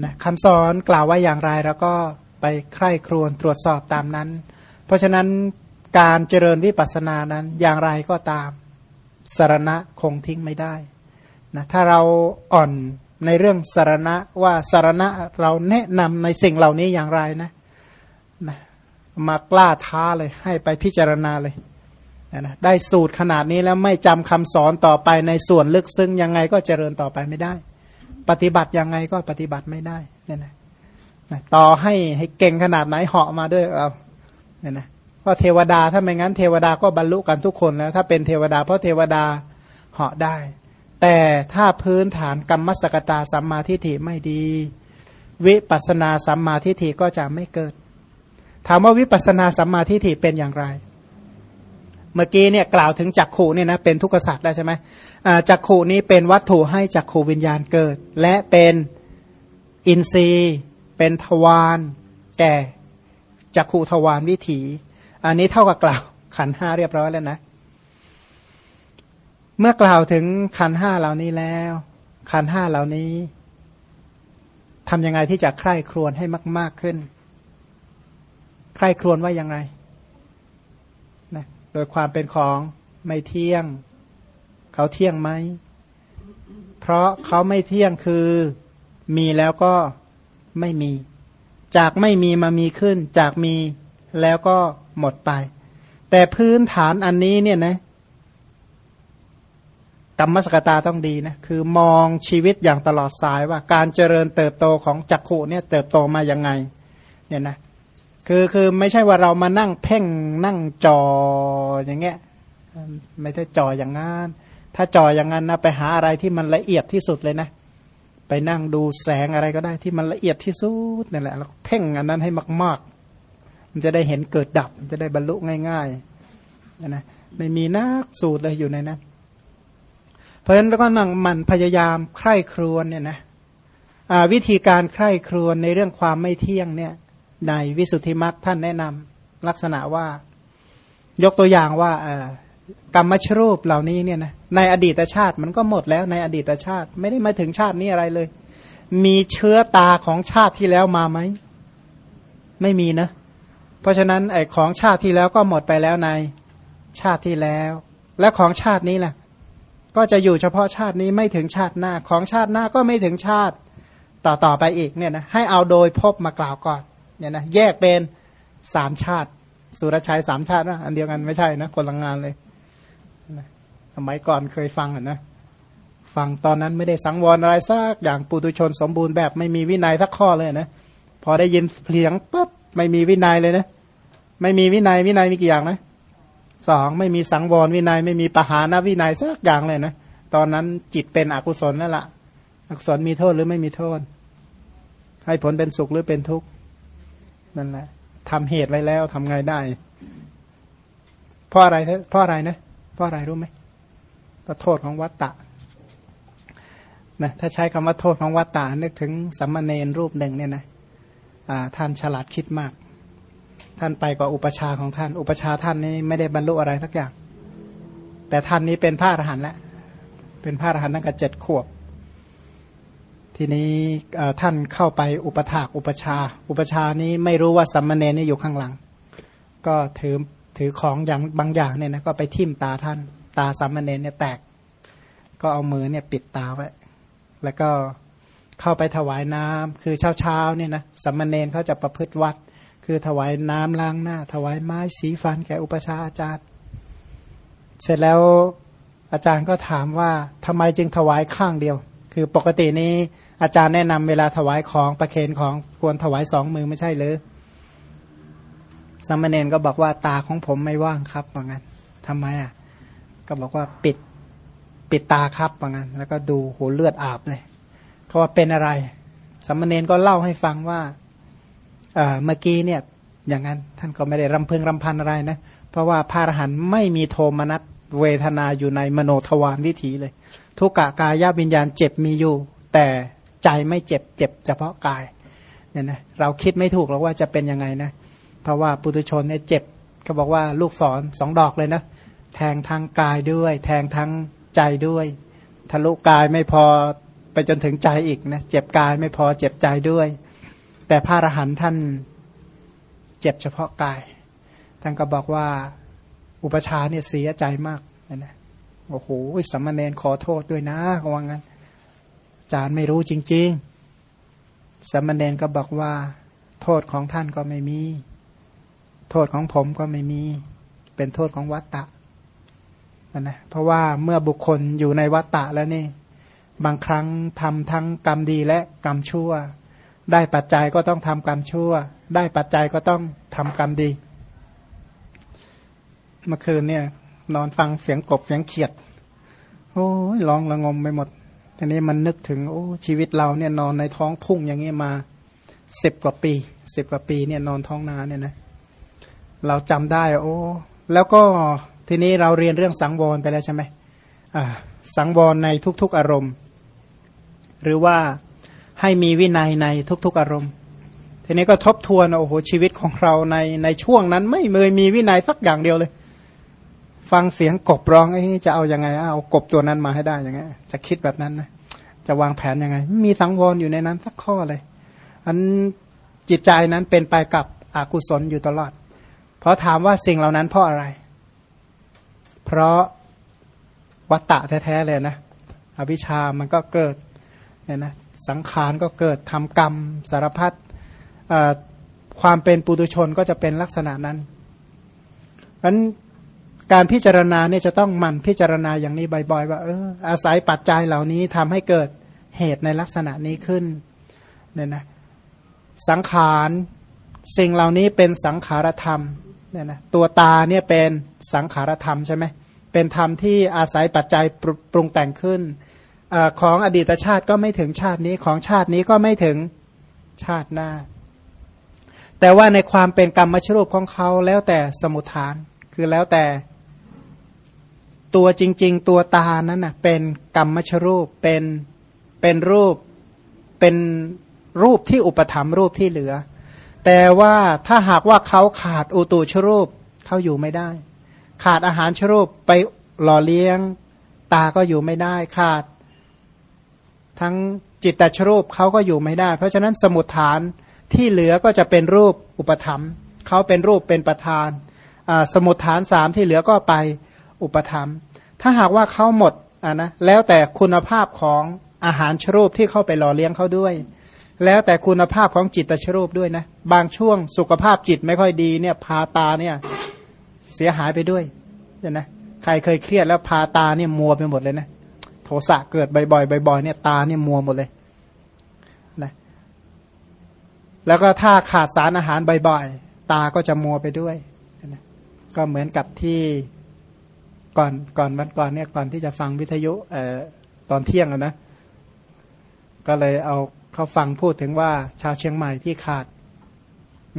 นะคำสอนกล่าวว่าอย่างไรแล้วก็ไปใคร่ครวญตรวจสอบตามนั้น เพราะฉะนั้นการเจริญวิปัสสนานั้นอย่างไรก็ตามสารณะคงทิ้งไม่ได้นะถ้าเราอ่อนในเรื่องสารณะว่าสารณะเราแนะนำในสิ่งเหล่านี้อย่างไรนะนะมากล้าท้าเลยให้ไปพิจารณาเลย นะได้สูตรขนาดนี้แล้วไม่จำคำสอนต่อไปในส่วนลึกซึ้งยังไงก็เจริญต่อไปไม่ได้ ปฏิบัติยังไงก็ปฏิบัติไม่ได้เนี่ยนะต่อให้ให้เก่งขนาดไหนเหาะมาด้วยเอาเนี่ยนะเพราะเทวดาถ้าไม่งั้นเทวดาก็บรรลุกันทุกคนแล้ว ถ้าเป็นเทวดาเพราะเทวดาเหาะได้ แต่ถ้าพื้นฐานกรรมสกตาสัมมาทิฏฐิไม่ดี วิปัสนาสัมมาทิฏฐิก็จะไม่เกิด ถามว่าวิปัสนาสัมมาทิฏฐิเป็นอย่างไร เมื่อกี้เนี่ยกล่าวถึงจักขู่เนี่ยนะเป็นทุกขสัตว์แล้วใช่ไหมจักขู่นี้เป็นวัตถุให้จักขูวิญญาณเกิด และเป็นอินทรีย์ เป็นทวารแก่จักขูทวารวิถี อันนี้เท่ากับกล่าวขันห้าเรียบร้อยแล้วนะ เมื่อกล่าวถึงขันห้าเหล่านี้แล้ว ขันห้าเหล่านี้ทำยังไงที่จะใคร่ครวญให้มาก ๆขึ้น ใคร่ครวญว่ายังไง โดยความเป็นของไม่เที่ยง เขาเที่ยงไหม เพราะเขาไม่เที่ยงคือมีแล้วก็ไม่มี จากไม่มีมามีขึ้น จากมีแล้วก็หมดไป แต่พื้นฐานอันนี้เนี่ยนะกรรมสกตาต้องดีนะคือมองชีวิตอย่างตลอดสายว่าการเจริญเติบโตของจักขุเนี่ยเติบโตมาอยังไงเนี่ยนะ คือคือไม่ใช่ว่าเรามานั่งเพ่งนั่งจออย่างเงี้ยไม่ได้จออย่างงั้นถ้าจออย่างนั้นนะไปหาอะไรที่มันละเอียดที่สุดเลยนะ ไปนั่งดูแสงอะไรก็ได้ที่มันละเอียดที่สุดนี่แหละแล้วเพ่งอันนั้นให้มาก ๆ มันจะได้เห็นเกิดดับ มันจะได้บรรลุง่ายๆนะไม่มีนักสูตรเลยอยู่ในนั้น เพราะฉะนั้นแล้วก็นั่งมันพยายามใคร่ครวญเนี่ยนะวิธีการใคร่ครวญในเรื่องความไม่เที่ยงเนี่ย ในวิสุทธิมรรคท่านแนะนำลักษณะว่า ยกตัวอย่างว่ากรรมชรูปเหล่านี้เนี่ยนะในอดีตชาติมันก็หมดแล้วในอดีตชาติ ไม่ได้มาถึงชาตินี้อะไรเลย มีเชื้อตาของชาติที่แล้วมาไหมไม่มีนะ เพราะฉะนั้นไอ้ของชาติที่แล้วก็หมดไปแล้วในชาติที่แล้ว และของชาตินี้แหละก็จะอยู่เฉพาะชาตินี้ไม่ถึงชาติหน้าของชาติหน้าก็ไม่ถึงชาติต่อต่อไปอีกเนี่ยนะให้เอาโดยพบมากล่าวก่อน เนี่ยนะแยกเป็นสามชาติ สุรชัยสามชาตินะอันเดียวกันไม่ใช่นะคนละงานเลยสมัยก่อนเคยฟังอะนะฟังตอนนั้นไม่ได้สังวรอะไรสักอย่างปุตุชนสมบูรณ์แบบไม่มีวินัยสักข้อเลยนะพอได้ยินเพียงปุ๊บไม่มีวินัยเลยนะไม่มีวินัยวินัยมีกี่อย่างนะสองไม่มีสังวรวินัย ไม่มีปหานะวินัยสักอย่างเลยนะตอนนั้นจิตเป็นอกุศลนั่นแหละอกุศลมีโทษหรือไม่มีโทษ ให้ผลเป็นสุขหรือเป็นทุกข์ นั่นแหละทำเหตุไว้แล้วทำไงได้เพราะอะไรเพราะอะไรนะเพราะอะไรรู้ไหมเพระโทษของวัตตะนะถ้าใช้คำว่าโทษของวัตตะนึกถึงสัมมาเนรรูปหนึ่งเนี่ยนะท่านฉลาดคิดมาก ท่านไปกับอุปชาของท่าน อุปชาท่านนี้ไม่ได้บรรลุอะไรสักอย่าง แต่ท่านนี้เป็นพระอรหันต์แล้วเป็นพระอรหันต์ตั้งแต่เจ็ดขวบ ทีนี้ท่านเข้าไปอุปถากอุปชา อุปชานี้ไม่รู้ว่าสัมมาเนนี่อยู่ข้างหลัง ก็ถือถือของอย่างบางอย่างเนี่ยนะก็ไปทิ่มตาท่าน ตาสัมมาเนเนี่ยแตก ก็เอามือเนี่ยปิดตาไว้ แล้วก็เข้าไปถวายน้ำคือเช้าเช้าเนี่ยนะสัมมาเนนเขาจะประพฤติวัด คือถวายน้ำล้างหน้า ถวายไม้สีฟันแก่อุปชาอาจารย์ เสร็จแล้วอาจารย์ก็ถามว่าทำไมจึงถวายข้างเดียว คือปกตินี้อาจารย์แนะนำเวลาถวายของประเคนของควรถวายสองมือไม่ใช่หรือสมณเณรก็บอกว่าตาของผมไม่ว่างครับว่างั้นทำไมอะ ก็บอกว่าปิดปิดตาครับว่างั้น แล้วก็ดูหูเลือดอาบเลยเขาว่าเป็นอะไร สมณเณรก็เล่าให้ฟังว่าเมื่อกี้เนี่ย อย่างนั้นท่านก็ไม่ได้รำพึงรำพันอะไรนะ เพราะว่าพระอรหันต์ไม่มีโทมนัสเวทนาอยู่ในมโนทวารวิถีเลย ทุกกะกายวิญญาณเจ็บมีอยู่ แต่ใจไม่เจ็บเจ็บเฉพาะกายเนี่ยนะเราคิดไม่ถูกหรอกว่าจะเป็นยังไงนะ เพราะว่าปุถุชนเนี่ยเจ็บเขาบอกว่าลูกศรสองดอกเลยนะ แทงทางกายด้วย แทงทางใจด้วยทะลุกายไม่พอไปจนถึงใจอีกนะเจ็บกายไม่พอเจ็บใจด้วย แต่พระอรหันต์ท่านเจ็บเฉพาะกายท่านก็บอกว่าอุปชาเนี่ยเสียใจมากนะ โอ้โหสัมมาเนนขอโทษด้วยนะว่างั้นอาจารย์ไม่รู้จริง ๆสมณเณรก็บอกว่า โทษของท่านก็ไม่มี โทษของผมก็ไม่มี เป็นโทษของวัตตะนะเพราะว่าเมื่อบุคคลอยู่ในวัตตะแล้วนี่ บางครั้งทำทั้งกรรมดีและกรรมชั่ว ได้ปัจจัยก็ต้องทำกรรมชั่ว ได้ปัจจัยก็ต้องทำกรรมดี เมื่อคืนเนี่ย นอนฟังเสียงกบเสียงเขียด โอ้ยร้องระงมไปหมดทีนี้มันนึกถึงโอ้ชีวิตเราเนี่ยนอนในท้องทุ่งอย่างนี้มาสิบกว่าปีสิบกว่าปีเนี่ยนอนท้องนาเนี่ยนะเราจำได้โอ้แล้วก็ทีนี้เราเรียนเรื่องสังวรไปแล้วใช่ไหมอ่าสังวรในทุกๆอารมณ์ หรือว่าให้มีวินัยในทุกๆอารมณ์ ทีนี้ก็ทบทวนโอ้โหชีวิตของเราในในช่วงนั้น ไม่เคยมีวินัยสักอย่างเดียวเลย ฟังเสียงกบร้องจะเอาอยัางไงเอากบตัวนั้นมาให้ได้ยังไงจะคิดแบบนั้นนะจะวางแผนยังไง มีสังวรอยู่ในนั้นสักข้อเลย อันจิตใจนั้นเป็นไปกับอกุศลอยู่ตลอด เพราะถามว่าสิ่งเหล่านั้นเพราะอะไร เพราะวัตตะแท้ๆเลยนะอวิชามันก็เกิดเนี่ยนะสังขารก็เกิดทำกรรมสารพัดความเป็นปุตุชนก็จะเป็นลักษณะนั้นเพราะ การพิจารณาเนี่ยจะต้องมันพิจารณาอย่างนี้บ่อยๆ ว่าเอออาศัยปัจจัยเหล่านี้ทำให้เกิดเหตุในลักษณะนี้ขึ้นเนี่ยนะสังขารสิ่งเหล่านี้เป็นสังขารธรรมเนี่ยนะตัวตาเนี่ยเป็นสังขารธรรมใช่ไหมเป็นธรรมที่อาศัยปัจจัยปรุงแต่งขึ้นอของอดีตชาติก็ไม่ถึงชาตินี้ของชาตินี้ก็ไม่ถึงชาติหน้า แต่ว่าในความเป็นกรรมชรูปของเขาแล้วแต่สมุทฐาน คือแล้วแต่ ตัวจริง ๆ ตัวตานั้นนะเป็นกรรมชรูปเป็นเป็นรูปเป็นรูปที่อุปธรรมรูปที่เหลือ แต่ว่าถ้าหากว่าเขาขาดอุตุชรูปเขาอยู่ไม่ได้ ขาดอาหารชรูปไปหล่อเลี้ยง ตาก็อยู่ไม่ได้ ขาด ทั้งจิตตชรูปเขาก็อยู่ไม่ได้ เพราะฉะนั้นสมุดฐานที่เหลือก็จะเป็นรูปอุปธรรมเขาเป็นรูปเป็นประธานสมุดฐานสามที่เหลือก็ไปอุปธรรม ถ้าหากว่าเขาหมดอ่านะแล้วแต่คุณภาพของอาหารชรูปที่เข้าไปหล่อเลี้ยงเขาด้วย แล้วแต่คุณภาพของจิตชรูปด้วยนะ บางช่วงสุขภาพจิตไม่ค่อยดีเนี่ยพาตาเนี่ยเสียหายไปด้วยเห็นไหมใครเคยเครียดแล้วพาตาเนี่ยมัวไปหมดเลยนะโทสะเกิดบ่อยๆบ่อยๆเนี่ยตาเนี่ยมัวหมดเลยนะแล้วก็ถ้าขาดสารอาหารบ่อยๆตาก็จะมัวไปด้วยนะก็เหมือนกับที่ ก่อนก่อนวันก่อนเนี่ยก่อนที่จะฟังวิทยุเอ่อตอนเที่ยงนะ ก็เลยเอาเขาฟังพูดถึงว่าชาวเชียงใหม่ที่ขาด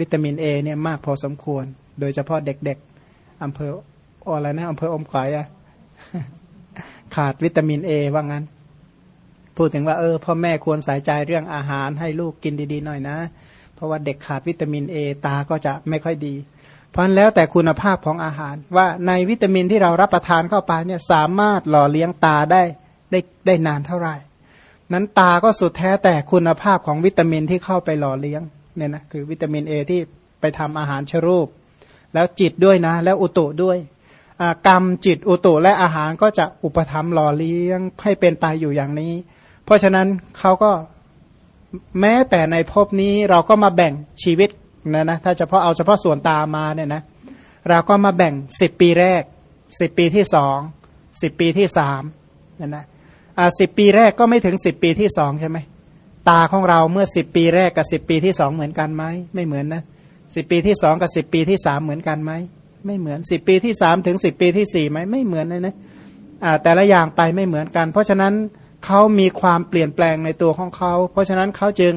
วิตามินเอเนี่ยมากพอสมควร โดยเฉพาะเด็กๆอำเภออะไรนะอำเภออมก๋อยอะขาดวิตามินเอว่างั้น พูดถึงว่าเออพ่อแม่ควรใส่ใจเรื่องอาหารให้ลูกกินดีๆหน่อยนะ เพราะว่าเด็กขาดวิตามินเอตาก็จะไม่ค่อยดี เพราะแล้วแต่คุณภาพของอาหาร ว่าในวิตามินที่เรารับประทานเข้าไปเนี่ยสามารถหล่อเลี้ยงตาได้ได้ได้นานเท่าไหร่ นั้นตาก็สุดแท้แต่คุณภาพของวิตามินที่เข้าไปหล่อเลี้ยงเนี่ยนะคือวิตามินเอที่ไปทำอาหารชรูป แล้วจิตด้วยนะ แล้วอุตุด้วยกรรมจิตอุตุและอาหารก็จะอุปธรรมหล่อเลี้ยงให้เป็นไปอยู่อย่างนี้ เพราะฉะนั้นเขาก็แม้แต่ในภพนี้เราก็มาแบ่งชีวิต นะนะถ้าเฉพาะเอาเฉพาะส่วนตามาเนี่ยนะเราก็มาแบ่งสิบปีแรกสิบปีที่สองสิบปีที่สามเนี่ยนะอ่าสิบปีแรกก็ไม่ถึงสิบปีที่สองใช่ไหมตาของเราเมื่อสิบปีแรกกับสิบปีที่สองเหมือนกันไหมไม่เหมือนนะสิบปีที่สองกับสิบปีที่สามเหมือนกันไหมไม่เหมือนสิบปีที่สามถึงสิบปีที่สี่ไหมไม่เหมือนเลยนะอ่าแต่ละอย่างไปไม่เหมือนกัน เพราะฉะนั้นเขามีความเปลี่ยนแปลงในตัวของเขา เพราะฉะนั้นเขาจึง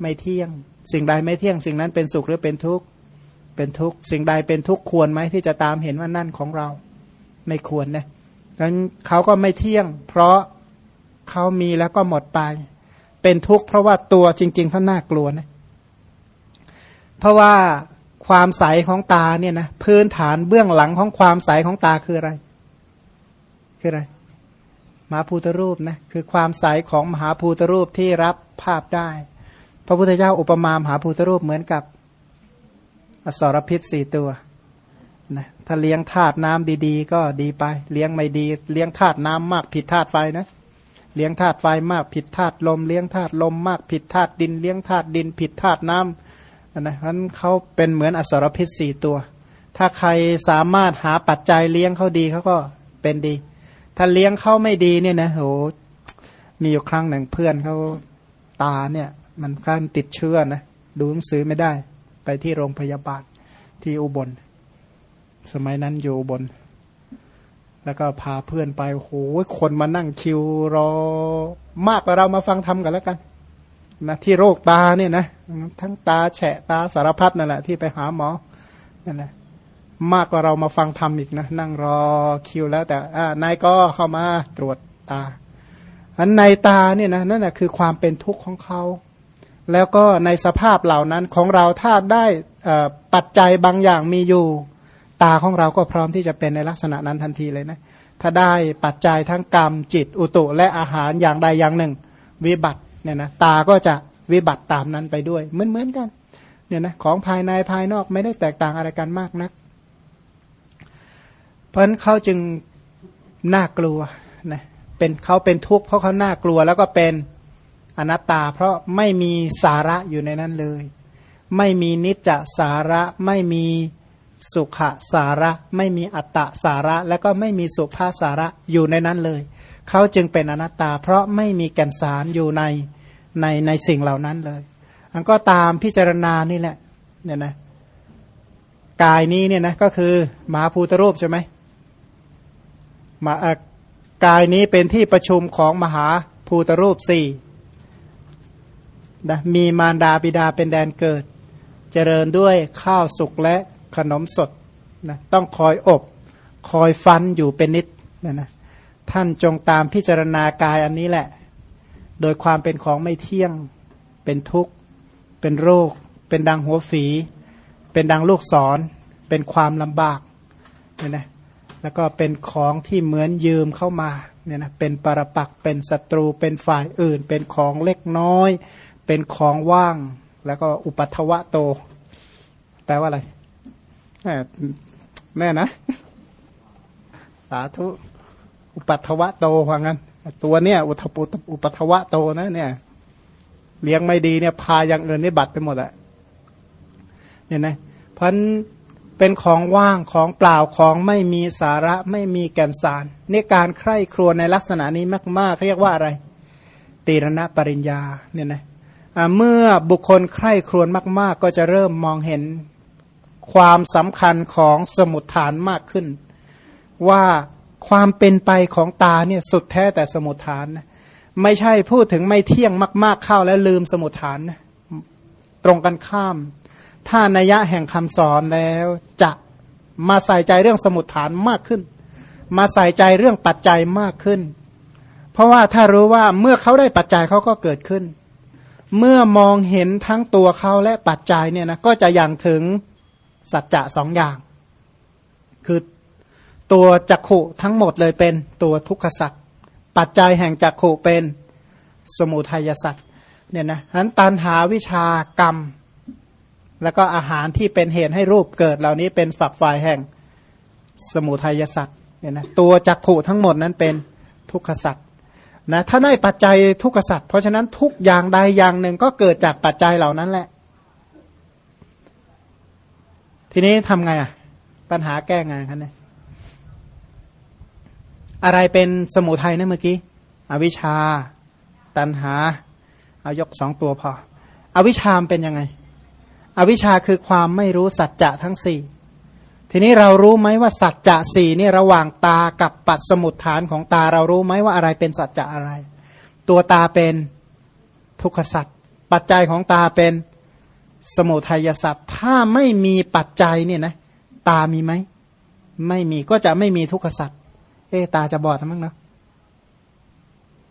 ไม่เที่ยง สิ่งใดไม่เที่ยงสิ่งนั้นเป็นสุขหรือเป็นทุกข์เป็นทุกข์สิ่งใดเป็นทุกข์ควรไหมที่จะตามเห็นว่านั่นของเราไม่ควรนะดังนั้นเขาก็ไม่เที่ยง เพราะเขามีแล้วก็หมดไป เป็นทุกข์เพราะว่าตัวจริงๆเขาน่ากลัวนะเพราะว่าความใสของตาเนี่ยนะพื้นฐานเบื้องหลังของความใสของตาคืออะไร คืออะไรมหาภูตรูปนะคือความใสของมหาภูตรูปที่รับภาพได้ พระพุทธเจ้าอุปมามหาภูตรูปเหมือนกับอสรพิษสี่ตัวนะถ้าเลี้ยงธาตุน้ำดีๆ ก็ดีไป เลี้ยงไม่ดี เลี้ยงธาตุน้ำมากผิดธาตุไฟนะ เลี้ยงธาตุไฟมากผิดธาตุลม เลี้ยงธาตุลมมากผิดธาตุดิน เลี้ยงธาตุดิน ผิดธาตุน้ำนะเพราะนั้นเขาเป็นเหมือนอสรพิษสี่ตัว ถ้าใครสามารถหาปัจจัยเลี้ยงเขาดีเขาก็เป็นดี ถ้าเลี้ยงเขาไม่ดีเนี่ยนะโหมีอยู่ครั้งหนึ่งเพื่อนเขาตาเนี่ย มันขั้นติดเชื้อนะดูหนังสือไม่ได้ ไปที่โรงพยาบาลที่อุบล สมัยนั้นอยู่อุบล แล้วก็พาเพื่อนไปโหคนมานั่งคิวรอ มากกว่าเรามาฟังทำกันแล้วกันนะที่โรคตาเนี่ยนะทั้งตาแฉะตาสารพัดนั่นแหละที่ไปหาหมอนั่นแหละมากกว่าเรามาฟังทำอีกนะ นั่งรอคิวแล้วแต่นายก็เข้ามาตรวจตา อันในตาเนี่ยนะนั่นแหะคือความเป็นทุกข์ของเขา แล้วก็ในสภาพเหล่านั้นของเราถ้าได้ปัจจัยบางอย่างมีอยู่ ตาของเราก็พร้อมที่จะเป็นในลักษณะนั้นทันทีเลยนะ ถ้าได้ปัจจัยทั้งกรรมจิต อุตุและอาหารอย่างใดอย่างหนึ่ง วิบัติเนี่ยนะตาก็จะวิบัติตามนั้นไปด้วยเหมือนเหมือนกันเนี่ยนะของภายในภายนอกไม่ได้แตกต่างอะไรกันมากนัก เพราะฉะนั้นเขาจึงน่ากลัวนะเป็นเขาเป็นทุกข์เพราะเขาน่ากลัวแล้วก็เป็น อนัตตา เพราะไม่มีสาระอยู่ในนั้นเลย ไม่มีนิจจสาระไม่มีสุขสาระ ไม่มีอัตตสาระ และก็ไม่มีสุภาสาระอยู่ในนั้นเลย เขาจึงเป็นอนัตตา เพราะไม่มีแก่นสารอยู่ในในในสิ่งเหล่านั้นเลย อันก็ตามพิจารณานี่แหละเนี่ยนะกายนี้เนี่ยนะก็คือมหาภูตรูปใช่ไหมมากายนี้เป็นที่ประชุมของมหาภูตรูปสี่ นะมีมารดาบิดาเป็นแดนเกิด เจริญด้วยข้าวสุกและขนมสดนะต้องคอยอบ คอยฟันอยู่เป็นนิดนะนะท่านจงตามพิจารณากายอันนี้แหละ โดยความเป็นของไม่เที่ยง เป็นทุกข์ เป็นโรค เป็นดังหัวฝี เป็นดังลูกศร เป็นความลำบากเนี่ยนะแล้วก็เป็นของที่เหมือนยืมเข้ามาเนี่ยนะเป็นปรปักเป็นศัตรูเป็นฝ่ายอื่น เป็นของเล็กน้อย เป็นของว่าง แล้วก็อุปัทวะโต แปลว่าอะไรแม่นะ สาธุ อุปัทวะโตว่างั้น ตัวเนี้ยอุทปุอุปัทวะโตนะเนี่ย เลี้ยงไม่ดีเนี่ย พาอย่างอื่นนี่บัตไปหมดอะเนี่ยนะเพราะเป็นของว่างของเปล่าของไม่มีสาระไม่มีแก่นสารนี่การใคร่ครวญในลักษณะนี้มาก ๆ เรียกว่าอะไรตีรณปริญญาเนี่ยนะ เมื่อบุคคลใคร่ครวญมาก ๆ ก็จะเริ่มมองเห็นความสำคัญของสมุดฐานมากขึ้น ว่าความเป็นไปของตาเนี่ยสุดแท้แต่สมุดฐานนะไม่ใช่พูดถึงไม่เที่ยงมาก ๆเข้าแล้วลืมสมุดฐานนะตรงกันข้าม ถ้านัยยะแห่งคำสอนแล้วจะมาใส่ใจเรื่องสมุดฐานมากขึ้น มาใส่ใจเรื่องปัจจัยมากขึ้น เพราะว่าถ้ารู้ว่าเมื่อเขาได้ปัจจัยเขาก็เกิดขึ้น เมื่อมองเห็นทั้งตัวเขาและปัจจัยเนี่ยนะก็จะอย่างถึงสัจจะสองอย่าง คือตัวจักขุทั้งหมดเลยเป็นตัวทุกขสัจปัจจัยแห่งจักขุเป็นสมุทัยสัจเนี่ยนะฉะนั้นตันหาวิชากรรม แล้วก็อาหารที่เป็นเหตุให้รูปเกิดเหล่านี้เป็นฝักฝ่ายแห่งสมุทัยสัจเนี่ยนะตัวจักขุทั้งหมดนั้นเป็นทุกขสัจ นะถ้าได้ปัจจัยทุกขสัจเพราะฉะนั้นทุกอย่างใดอย่างหนึ่งก็เกิดจากปัจจัยเหล่านั้นแหละ ทีนี้ทำไงอะ ปัญหาแก้ไงกันเนี่ยอะไรเป็นสมุทัยนะเมื่อกี้ อวิชชา ตันหา เอายกสองตัวพอ อวิชชามเป็นยังไง อวิชชาคือความไม่รู้สัจจะทั้งสี่ ทีนี้เรารู้ไหมว่าสัจจะสี่นี่ระหว่างตากับปัดสมุดฐานของตาเรารู้ไหมว่าอะไรเป็นสัจจะอะไร ตัวตาเป็นทุกขสัจปัจจัยของตาเป็นสมุทัยสัตว์ถ้าไม่มีปัจจัยเนี่ยนะตามีไหมไม่มีก็จะไม่มีทุกขสัตว์เอ๊ตาจะบอดมั้งเนาะ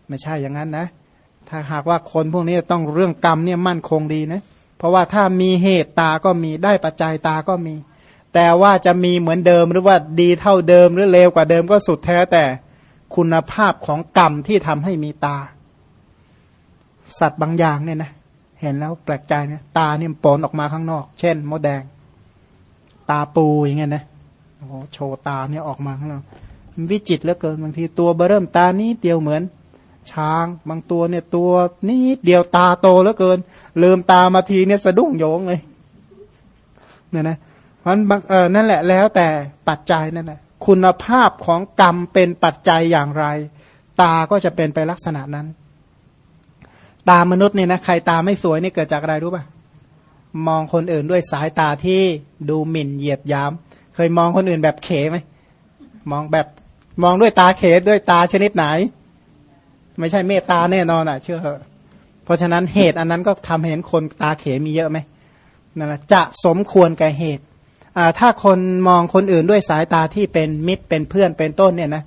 ไม่ใช่อย่างนั้นนะ ถ้าหากว่าคนพวกนี้ต้องเรื่องกรรมเนี่ยมั่นคงดีนะ เพราะว่าถ้ามีเหตุตาก็มีได้ปัจจัยตาก็มี แต่ว่าจะมีเหมือนเดิมหรือว่าดีเท่าเดิมหรือเลวกว่าเดิมก็สุดแท้แต่คุณภาพของกรรมที่ทำให้มีตา สัตว์บางอย่างเนี่ยนะเห็นแล้วแปลกใจเนี่ยตาเนี่ยปนออกมาข้างนอก เช่น มดแดง ตาปูอย่างเงี้ยนะโอ้โหโชว์ตาเนี่ยออกมาข้างนอกวิจิตเหลือเกินบางทีตัวเบริ่มตานี้เดียวเหมือน ช้างบางตัวเนี่ยตัวนี้เดียวตาโตเหลือเกิน ลืมตามาทีเนี่ยสะดุ้งโยงเลยเนี่ยนะ มันเออนั่นแหละแล้วแต่ปัจจัยนั่นแหละคุณภาพของกรรมเป็นปัจจัยอย่างไร ตาก็จะเป็นไปลักษณะนั้น ตามนุษย์เนี่ยนะใครตาไม่สวยนี่เกิดจากอะไรรู้ป่ะมองคนอื่นด้วยสายตาที่ดูหมิ่นเหยียดยาม เคยมองคนอื่นแบบเขไหมมองแบบมองด้วยตาเขด้วยตาชนิดไหน ไม่ใช่เมตตาแน่นอนอะ เชื่อเพราะฉะนั้นเหตุอันนั้นก็ทำเห็นคนตาเขมีเยอะไหมนั่นแหละจะสมควรแก่เหตุ ถ้าคนมองคนอื่นด้วยสายตาที่เป็นมิตรเป็นเพื่อนเป็นต้นเนี่ยนะ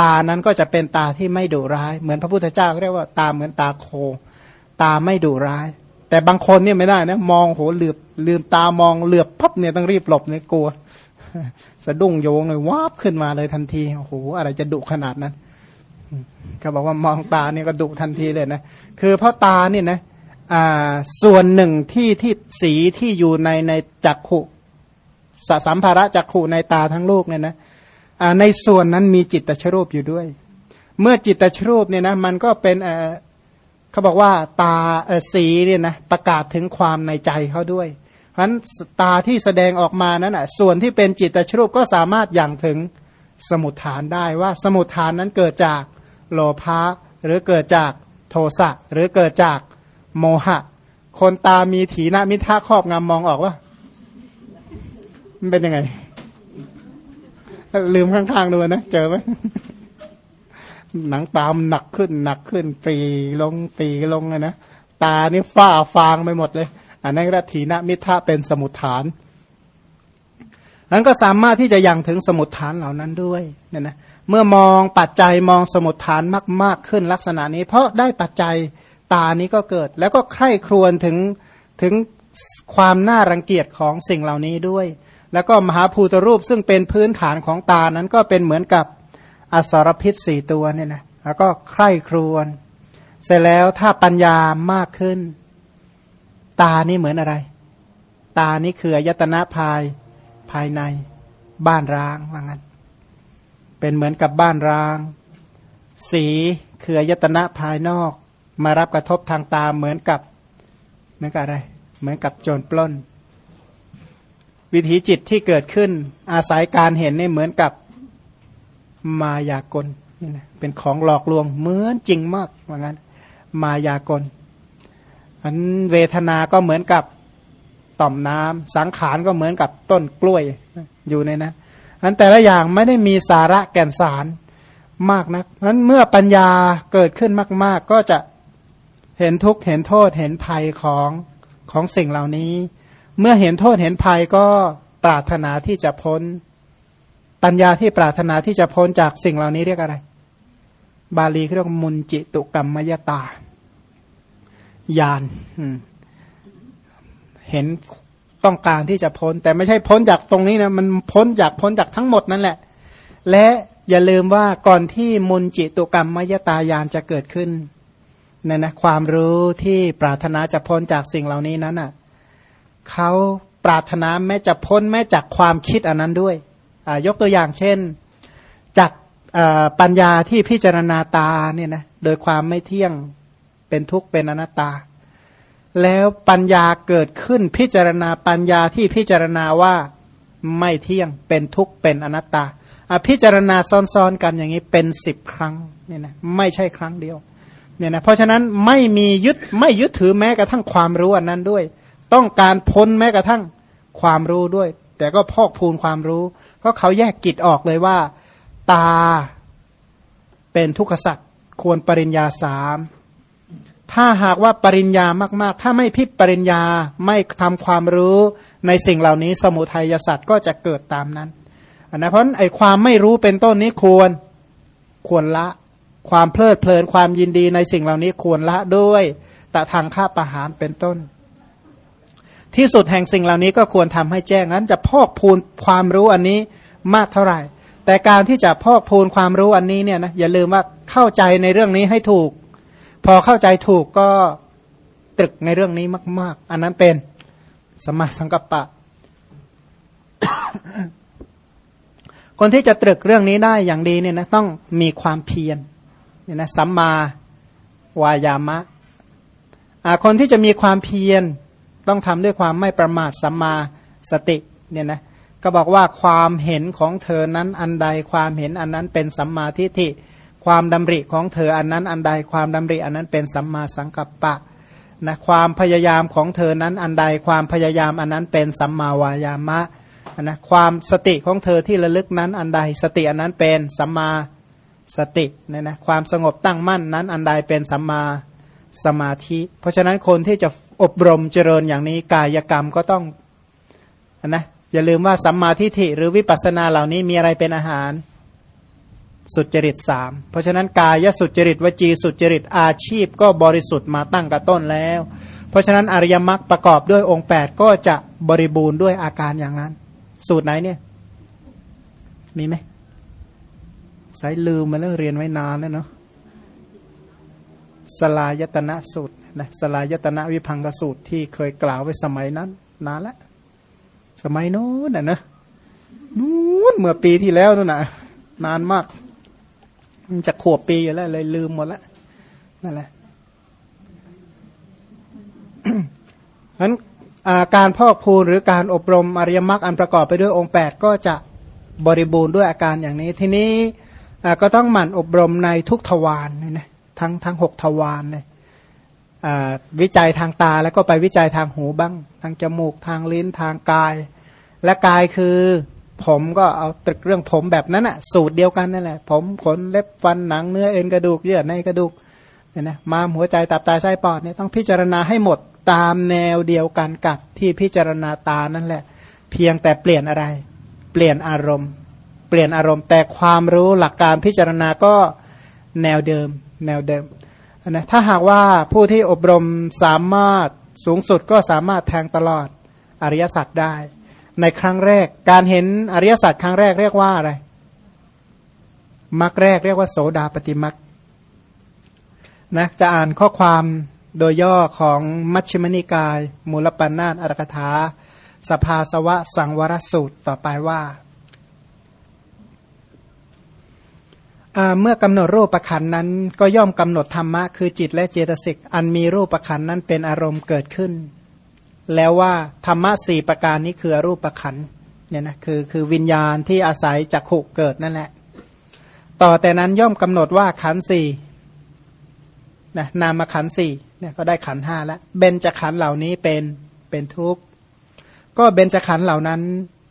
ตานั้นก็จะเป็นตาที่ไม่ดุร้าย เหมือนพระพุทธเจ้าเรียกว่าตาเหมือนตาโค ตาไม่ดุร้าย แต่บางคนเนี่ยไม่ได้นะมองโหเหลือบลืมตามองเหลือบพับเนี่ยต้องรีบหลบเนี่ยกลัว สะดุ้งโยงเลยวาบขึ้นมาเลยทันทีโอ้โหอะไรจะดุขนาดนั้นเขาบอกว่ามองตาเนี่ยก็ดุทันทีเลยนะคือเพราะตาเนี่ยนะส่วนหนึ่งที่ที่สีที่อยู่ในในจักขุ สสัมภาระจักขู่ในตาทั้งโลกเนี่ยนะในส่วนนั้นมีจิตตชรูปอยู่ด้วย เมื่อจิตตชรูปเนี่ยนะมันก็เป็นเขาบอกว่าตาสีเนี่ยนะประกาศถึงความในใจเขาด้วยเพราะฉะนั้นตาที่แสดงออกมานั้นอะส่วนที่เป็นจิตตชรูปก็สามารถอย่างถึงสมุทฐานได้ว่าสมุทฐานนั้นเกิดจากโลภะหรือเกิดจากโทสะหรือเกิดจากโมหะ คนตามีถีนมิทะครอบงำมองออกว่า มันเป็นยังไง ลืมข้างๆดูนะ เจอไหมหนังตามหนักขึ้นหนักขึ้นปีลงปีลงนะตานี่ฝ้าฟางไปหมดเลย อันนั้นก็ถีนมิทะเป็นสมุทฐานนั้นก็สามารถที่จะยังถึงสมุทฐานเหล่านั้นด้วยเนี่ยนะเมื่อมองปัจจัยมองสมุทฐานมาก ๆขึ้นลักษณะนี้ เพราะได้ปัจจัยตานี้ก็เกิด แล้วก็ใคร่ครวญถึงถึงความน่ารังเกียจของสิ่งเหล่านี้ด้วย แล้วก็มหาภูตรูปซึ่งเป็นพื้นฐานของตานั้นก็เป็นเหมือนกับอสรพิษสี่ตัวเนี่ยนะแล้วก็ใคร่ครวญเสร็จแล้วถ้าปัญญามากขึ้น ตานี่เหมือนอะไร ตานี่คืออยตนะภายภายในบ้านร้างว่างั้น เป็นเหมือนกับบ้านร้าง สีคืออยตนะภายนอก มารับกระทบทางตาเหมือนกับเหมือนกับอะไร เหมือนกับโจรปล้น วิถีจิตที่เกิดขึ้น อาศัยการเห็นนี่เหมือนกับมายากลนี่นะเป็นของหลอกลวงเหมือนจริงมากว่างั้น มายากลอันเวทนา ก็เหมือนกับต่อมน้ำสังขารก็เหมือนกับต้นกล้วยอยู่ในนั้นอันแต่ละอย่างไม่ได้มีสาระแก่นสารมากนะนั้นเมื่อปัญญาเกิดขึ้นมาก ๆ ก็จะเห็นทุกข์เห็นโทษเห็นภัยของของสิ่งเหล่านี้ เมื่อเห็นโทษเห็นภัยก็ปรารถนาที่จะพ้น ปัญญาที่ปรารถนาที่จะพ้นจากสิ่งเหล่านี้เรียกอะไร บาลีเรียกมุนจิตุกรรมมยตาญาณเห็นต้องการที่จะพ้น แต่ไม่ใช่พ้นจากตรงนี้นะมันพ้นจากพ้นจากทั้งหมดนั่นแหละ และอย่าลืมว่าก่อนที่มุนจิตุกรรมมยตายานจะเกิดขึ้นนี่ยนะความรู้ที่ปรารถนาจะพ้นจากสิ่งเหล่านี้นั้นอะ เขาปรารถนาแม้จะพ้นแม้จากความคิดอันนั้นด้วยยกตัวอย่างเช่นจากปัญญาที่พิจารณาตาเนี่ยนะโดยความไม่เที่ยงเป็นทุกข์เป็นอนัตตา แล้วปัญญาเกิดขึ้นพิจารณาปัญญาที่พิจารณาว่าไม่เที่ยงเป็นทุกข์เป็นอนัตตาพิจารณาซ้อนๆกันอย่างนี้เป็นสิบครั้งเนี่ยนะไม่ใช่ครั้งเดียวเนี่ยนะเพราะฉะนั้นไม่มียึดไม่ยึดถือแม้กระทั่งความรู้อันนั้นด้วย ต้องการพ้นแม้กระทั่งความรู้ด้วย แต่ก็พอกพูนความรู้ เพราะเขาแยกกิจออกเลยว่า ตาเป็นทุกขสัตว์ควรปริญญาสามถ้าหากว่าปริญญามากๆ ถ้าไม่พิปริญญาไม่ทำความรู้ในสิ่งเหล่านี้ สมุทัยสัตว์ก็จะเกิดตามนั้นนะเพราะไอ้ความไม่รู้เป็นต้นนี้ควรควรละ ความเพลิดเพลินความยินดีในสิ่งเหล่านี้ควรละด้วยแต่ทางค่าประหารเป็นต้น ที่สุดแห่งสิ่งเหล่านี้ก็ควรทำให้แจ้งนั้นจะพอกพูนความรู้อันนี้มากเท่าไหร่ แต่การที่จะพอกพูนความรู้อันนี้เนี่ยนะอย่าลืมว่าเข้าใจในเรื่องนี้ให้ถูก พอเข้าใจถูกก็ตรึกในเรื่องนี้มาก ๆ อันนั้นเป็นสมาสังกัปปะ คนที่จะตรึกเรื่องนี้ได้อย่างดีเนี่ยนะต้องมีความเพียรเนี่ยนะสัมมาวายามะคนที่จะมีความเพียร ต้องทำด้วยความไม่ประมาทสัมมาสติเนี่ยนะก็บอกว่าความเห็นของเธอนั้นอันใดความเห็นอันนั้นเป็นสัมมาทิฏฐิความดำริของเธออันนั้นอันใดความดำริอันนั้นเป็นสัมมาสังกัปปะนะความพยายามของเธอนั้นอันใดความพยายามอันนั้นเป็นสัมมาวายามะนะความสติของเธอที่ระลึกนั้นอันใดสติอันนั้นเป็นสัมมาสติเนี่ยนะความสงบตั้งมั่นนั้นอันใดเป็นสัมมาสมาธิ เพราะฉะนั้นคนที่จะ อบรมเจริญอย่างนี้กายกรรมก็ต้องนะอย่าลืมว่าสัมมาทิฏฐิหรือวิปัสสนาเหล่านี้มีอะไรเป็นอาหาร สุจริตสามเพราะฉะนั้นกายสุจริตวจีสุจริตอาชีพก็บริสุทธิ์มาตั้งกับต้นแล้ว เพราะฉะนั้นอริยมรรคประกอบด้วยองค์ 8 ก็จะบริบูรณ์ด้วยอาการอย่างนั้น สูตรไหนเนี่ย มีไหมสายลืมมาแล้วเรียนไว้นานแล้วเนาะสลายตนะสูตร นะสลายตนะวิพังกสูตรที่เคยกล่าวไว้สมัยนั้น นานแล้วสมัยโน้นนะนะนู้นเมื่อปีที่แล้วนั่นนะนานมาก มันจะขวบปีอยู่แล้วเลยลืมหมดแล้วนั่นแหละฉะนั้นการพอกพูนหรือการอบรมอริยมรรคอันประกอบไปด้วยองค์ 8 ก็จะบริบูรณ์ด้วยอาการอย่างนี้ ทีนี้ก็ต้องหมั่นอบรมในทุกทวารนนะทั้งทั้งหกทวารเลย วิจัยทางตาแล้วก็ไปวิจัยทางหูบ้าง ทางจมูกทางลิ้นทางกาย และกายคือผมก็เอาตรึกเรื่องผมแบบนั้นอะสูตรเดียวกันนั่นแหละ ผมขนเล็บฟันหนังเนื้อเอ็นกระดูกเยื่อในกระดูกเนี่ยนะมาหัวใจตับไตไส้ปอดเนี่ยต้องพิจารณาให้หมดตามแนวเดียวกันกับที่พิจารณาตานั่นแหละ เพียงแต่เปลี่ยนอะไร เปลี่ยนอารมณ์ เปลี่ยนอารมณ์แต่ความรู้หลักการพิจารณาก็แนวเดิม แนวเดิม นะถ้าหากว่าผู้ที่อบรมสามารถสูงสุดก็สามารถแทงตลอดอริยสัจได้ ในครั้งแรกการเห็นอริยสัจครั้งแรกเรียกว่าอะไรมรรคแรกเรียกว่าโสดาปฏิมรรคนะจะอ่านข้อความโดยย่อของมัชฌิมนิกาย มูลปัญนาตอัตกถา สภาสวะสังวรสูตรต่อไปว่า เมื่อกำหนดรูปประคันนั้น ก็ย่อมกำหนดธรรมะ คือจิตและเจตสิกอันมีรูปประคันนั้นเป็นอารมณ์เกิดขึ้น แล้วว่าธรรมะสี่ประการนี้คือรูปประคันเนี่ยนะคือคือวิญญาณที่อาศัยจักขุเกิดนั่นแหละ ต่อแต่นั้นย่อมกำหนดว่าขันสี่นะนามขันสี่เนี่ยก็ได้ขันห้าแล้วเบญจขันเหล่านี้เป็นเป็นทุกข์ ก็เบญจขันเหล่านั้น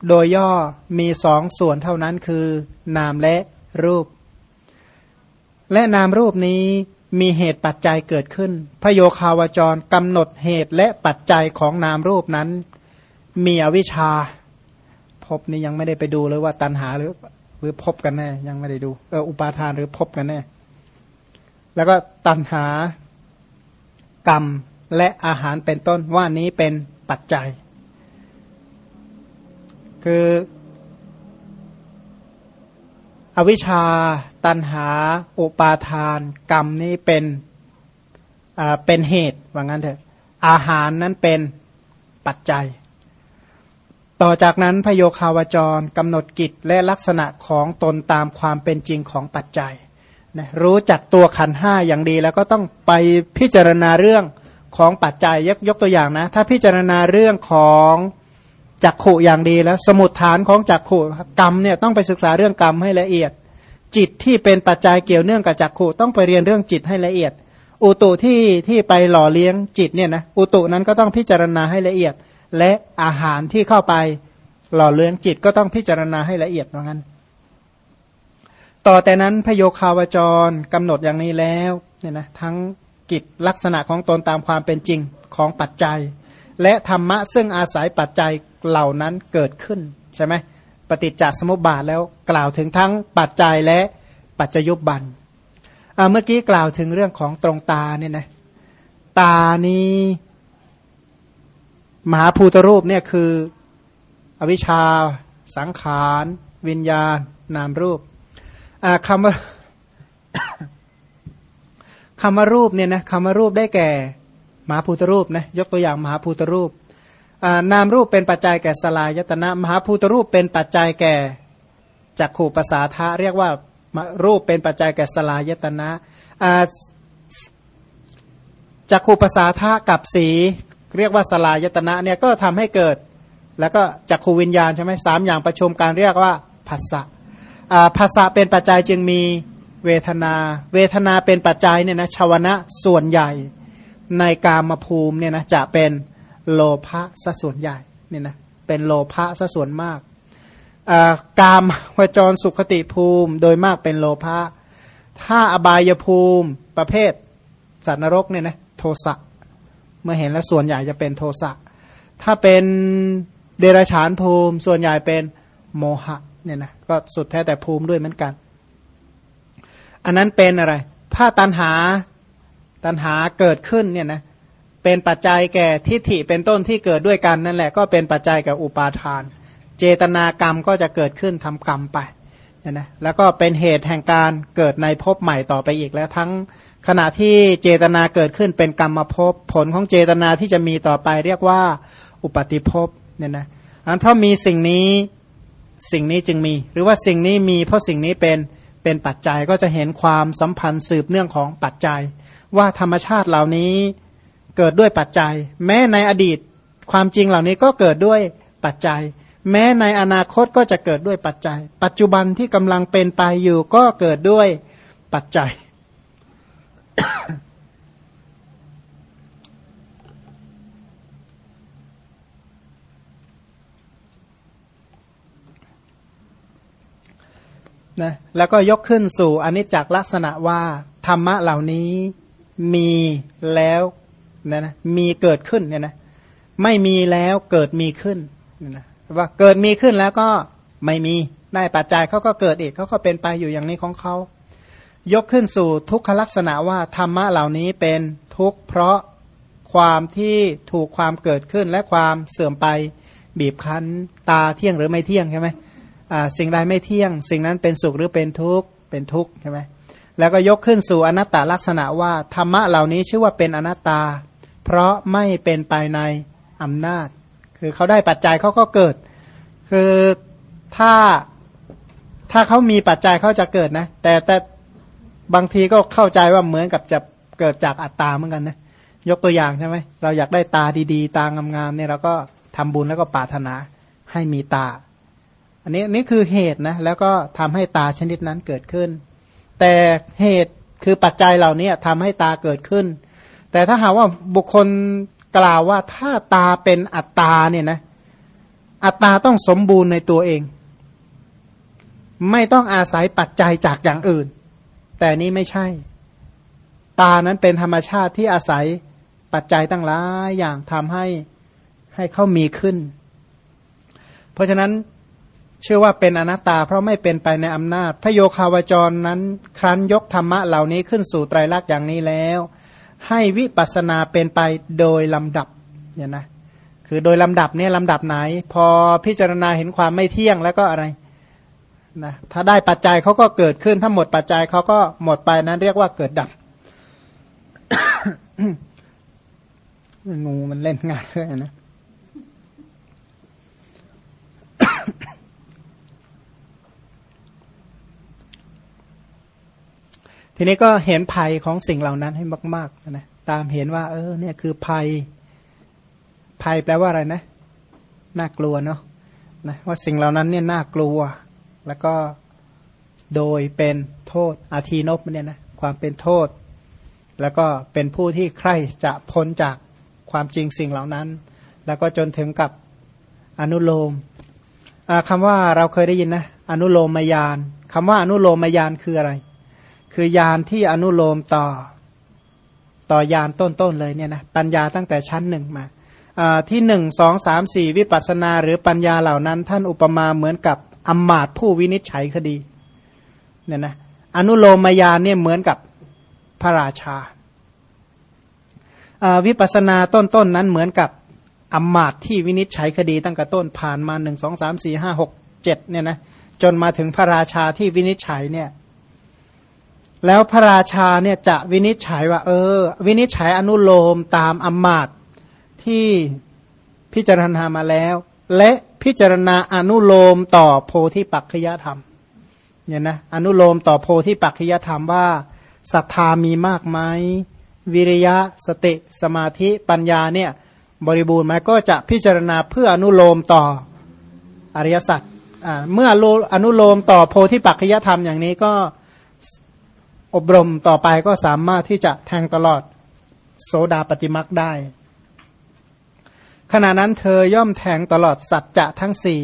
โดยย่อมีสองส่วนเท่านั้นคือนามและรูป และนามรูปนี้มีเหตุปัจจัยเกิดขึ้น พระโยคาวจรกำหนดเหตุและปัจจัยของนามรูปนั้น มีอวิชชา พบนี่ยังไม่ได้ไปดูเลยว่าตันหาหรือหรือพบกันแน่ยังไม่ได้ดูเอออุปาทานหรือพบกันแน่แล้วก็ตันหากรรมและอาหารเป็นต้นว่านี้เป็นปัจจัย คือ อวิชชา ตันหา อุปาทาน กรรมนี้เป็นเป็นเหตุว่างั้นเถอะ อาหารนั้นเป็นปัจจัย ต่อจากนั้นพโยคาวจรกำหนดกิจและลักษณะของตนตามความเป็นจริงของปัจจัยนะรู้จักตัวขันห้าอย่างดีแล้วก็ต้องไปพิจารณาเรื่องของปัจจัยยกยกตัวอย่างนะ ถ้าพิจารณาเรื่องของ จักขุอย่างดีแล้ว สมุดฐานของจักขุกรรมเนี่ยต้องไปศึกษาเรื่องกรรมให้ละเอียด จิตที่เป็นปัจจัยเกี่ยวเนื่องกับจักขุต้องไปเรียนเรื่องจิตให้ละเอียด อุตุที่ที่ไปหล่อเลี้ยงจิตเนี่ยนะอุตุนั้นก็ต้องพิจารณาให้ละเอียด และอาหารที่เข้าไปหล่อเลี้ยงจิตก็ต้องพิจารณาให้ละเอียดเหมือนกันต่อแต่นั้นพโยคาวจรกำหนดอย่างนี้แล้วเนี่ยนะทั้งกิจลักษณะของตนตามความเป็นจริงของปัจจัย และธรรมะซึ่งอาศัยปัจจัยเหล่านั้นเกิดขึ้นใช่ไหมปฏิจจสมุปบาทแล้วกล่าวถึงทั้งปัจจัยและปัจจยุบันเมื่อกี้กล่าวถึงเรื่องของตรงตาเนี่ยนะตานี้มหาภูตรูปเนี่ยคืออวิชชา สังขาร วิญญาณ นามรูปคำว่าคำว่ารูปเนี่ยนะคำว่ารูปได้แก่ มหาภูตรูปนะยกตัวอย่างมหาภูตรูปนามรูปเป็นปัจจัยแก่สลายตนะมหาภูตรูปเป็นปัจจัยแก่จักขู่ภาษาทะเรียกว่ารูปเป็นปัจจัยแก่สลายตนะจักขูภาษาธากับสี เรียกว่าสลายตนะเนี่ยก็ทำให้เกิด แล้วก็จักขูวิญญาณใช่ไหมสามอย่างประชุมการเรียกว่าภาษะภาษะเป็นปัจจัยจึงมีเวทนา เวทนาเป็นปัจจัยเนี่ยนะชาวนะส่วนใหญ่ ในกามภูมิเนี่ยนะจะเป็นโลภะซะส่วนใหญ่เนี่ยนะเป็นโลภะซะส่วนมากกามวจรสุขติภูมิโดยมากเป็นโลภะถ้าอบายภูมิประเภทสัตว์นรกเนี่ยนะโทสะเมื่อเห็นแล้วส่วนใหญ่จะเป็นโทสะถ้าเป็นเดรัจฉานภูมิ ส่วนใหญ่เป็นโมหะเนี่ยนะก็สุดแท้แต่ภูมิด้วยเหมือนกัน อันนั้นเป็นอะไร ถ้าตันหา ตันหาเกิดขึ้นเนี่ยนะเป็นปัจจัยแก่ทิฏฐิเป็นต้นที่เกิดด้วยกันนั่นแหละ ก็เป็นปัจจัยแก่อุปาทาน เจตนากรรมก็จะเกิดขึ้นทำกรรมไปเนี่ยนะแล้วก็เป็นเหตุแห่งการเกิดในภพใหม่ต่อไปอีกแล้วทั้งขณะที่เจตนาเกิดขึ้นเป็นกรรมภพผลของเจตนาที่จะมีต่อไปเรียกว่าอุปติภพเนี่ยนะอันเพราะมีสิ่งนี้สิ่งนี้จึงมี หรือว่าสิ่งนี้มีเพราะสิ่งนี้เป็นเป็นปัจจัยก็จะเห็นความสัมพันธ์สืบเนื่องของปัจจัย ว่าธรรมชาติเหล่านี้เกิดด้วยปัจจัย แม้ในอดีตความจริงเหล่านี้ก็เกิดด้วยปัจจัย แม้ในอนาคตก็จะเกิดด้วยปัจจัย ปัจจุบันที่กำลังเป็นไปอยู่ก็เกิดด้วยปัจจัย นะแล้วก็ยกขึ้นสู่อนิจจลักษณะว่า ธรรมะเหล่านี้ มีแล้วนะนะมีเกิดขึ้นเนี่ยนะไม่มีแล้วเกิดมีขึ้นนะว่าเกิดมีขึ้นแล้วก็ไม่มีได้ปัจจัยเขาก็เกิดอีกเขาก็เป็นไปอยู่อย่างนี้ของเขา ยกขึ้นสู่ทุกขลักษณะว่าธรรมะเหล่านี้เป็นทุกข์เพราะความที่ถูกความเกิดขึ้นและความเสื่อมไปบีบคั้นตาเที่ยงหรือไม่เที่ยงใช่ไหมสิ่งใดไม่เที่ยง สิ่งนั้นเป็นสุขหรือเป็นทุกข์เป็นทุกข์ใช่ไหม แล้วก็ยกขึ้นสู่อนัตตลักษณะว่าธรรมะเหล่านี้ชื่อว่าเป็นอนัตตา เพราะไม่เป็นไปในอำนาจ คือเขาได้ปัจจัยเขาก็เกิด คือถ้าถ้าเขามีปัจจัยเขาจะเกิดนะ แต่แต่บางทีก็เข้าใจว่าเหมือนกับจะเกิดจากอัตตาเหมือนกันนะยกตัวอย่างใช่ไหมเราอยากได้ตาดีๆ ตางามๆเนี่ยเราก็ทำบุญแล้วก็ปรารถนาให้มีตา อันนี้นี่คือเหตุนะแล้วก็ทำให้ตาชนิดนั้นเกิดขึ้น แต่เหตุคือปัจจัยเหล่านี้ทำให้ตาเกิดขึ้น แต่ถ้าหากว่าบุคคลกล่าวว่าถ้าตาเป็นอัตตาเนี่ยนะอัตตาต้องสมบูรณ์ในตัวเอง ไม่ต้องอาศัยปัจจัยจากอย่างอื่น แต่นี้ไม่ใช่ ตานั้นเป็นธรรมชาติที่อาศัยปัจจัยตั้งหลายอย่างทำให้ให้เขามีขึ้น เพราะฉะนั้น ชื่อว่าเป็นอนัตตาเพราะไม่เป็นไปในอำนาจ พระโยคาวจรนั้น ครั้นยกธรรมะเหล่านี้ขึ้นสู่ไตรลักษณ์อย่างนี้แล้ว ให้วิปัสสนาเป็นไปโดยลำดับเนี่ยนะคือโดยลำดับเนี่ยลำดับไหน พอพิจารณาเห็นความไม่เที่ยงแล้วก็อะไรนะถ้าได้ปัจจัยเขาก็เกิดขึ้นถ้าหมดปัจจัยเขาก็หมดไปนั้นเรียกว่าเกิดดับงูมันเล่นงานเลยนะ ทีนี้ก็เห็นภัยของสิ่งเหล่านั้นให้มากๆนะตามเห็นว่า เออ เนี่ยคือภัย ภัยแปลว่าอะไรนะ น่ากลัวเนาะนะว่าสิ่งเหล่านั้นเนี่ยน่ากลัว แล้วก็โดยเป็นโทษอาทีนบเนี่ยนะความเป็นโทษ แล้วก็เป็นผู้ที่ใคร่จะพ้นจากความจริงสิ่งเหล่านั้น แล้วก็จนถึงกับอนุโลมคำว่าเราเคยได้ยินนะอนุโลมมายานคำว่าอนุโลมมายานคืออะไร คือยานที่อนุโลมต่อ ต่อยานต้นๆเลยเนี่ยนะปัญญาตั้งแต่ชั้นหนึ่งมาที่หนึ่งสองสามสี่วิปัสนาหรือปัญญาเหล่านั้น ท่านอุปมาเหมือนกับอมมาตผู้วินิจฉัยคดีเนี่ยนะอนุโลมมายานเนี่ยเหมือนกับพระราชาวิปัสนาต้นๆนนั้นเหมือนกับอมมาตที่วินิจฉัยคดีตั้งแต่ต้นผ่านมาหนึ่งสองสามสี่ห้าหกเจ็ดเนี่ยนะจนมาถึงพระราชาที่วินิจฉัยเนี่ย แล้วพระราชาเนี่ยจะวินิจฉัยว่า เออ วินิจฉัยอนุโลมตามอำมาตที่พิจารณามาแล้ว และพิจารณาอนุโลมต่อโพธิปักขยธรรมเนี่ยนะอนุโลมต่อโพธิปักขยธรรมว่าศรัทธามีมากไหมวิริยะสติสมาธิปัญญาเนี่ยบริบูรณ์ไหมก็จะพิจารณาเพื่ออนุโลมต่ออริยสัจเมื่ออนุโลมต่อโพธิปัจจยธรรมอย่างนี้ก็ อบรมต่อไปก็สามารถที่จะแทงตลอดโสดาปฏิมักได้ ขณะนั้นเธอย่อมแทงตลอดสัจจะทั้งสี่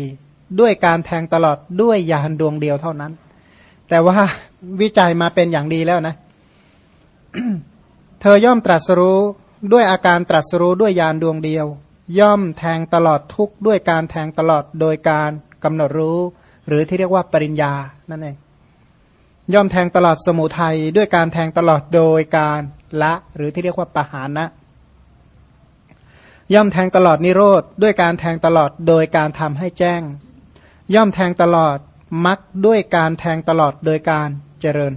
ด้วยการแทงตลอดด้วยยานดวงเดียวเท่านั้น แต่ว่าวิจัยมาเป็นอย่างดีแล้วนะ เธอย่อมตรัสรู้ด้วยอาการตรัสรู้ด้วยยานดวงเดียว ย่อมแทงตลอดทุกด้วยการแทงตลอดโดยการกำหนดรู้ หรือที่เรียกว่าปริญญานั่นเอง ย่อมแทงตลอดสมุทัยด้วยการแทงตลอดโดยการละหรือที่เรียกว่าปหานะ ย่อมแทงตลอดนิโรธด้วยการแทงตลอดโดยการทำให้แจ้ง ย่อมแทงตลอดมักด้วยการแทงตลอดโดยการเจริญ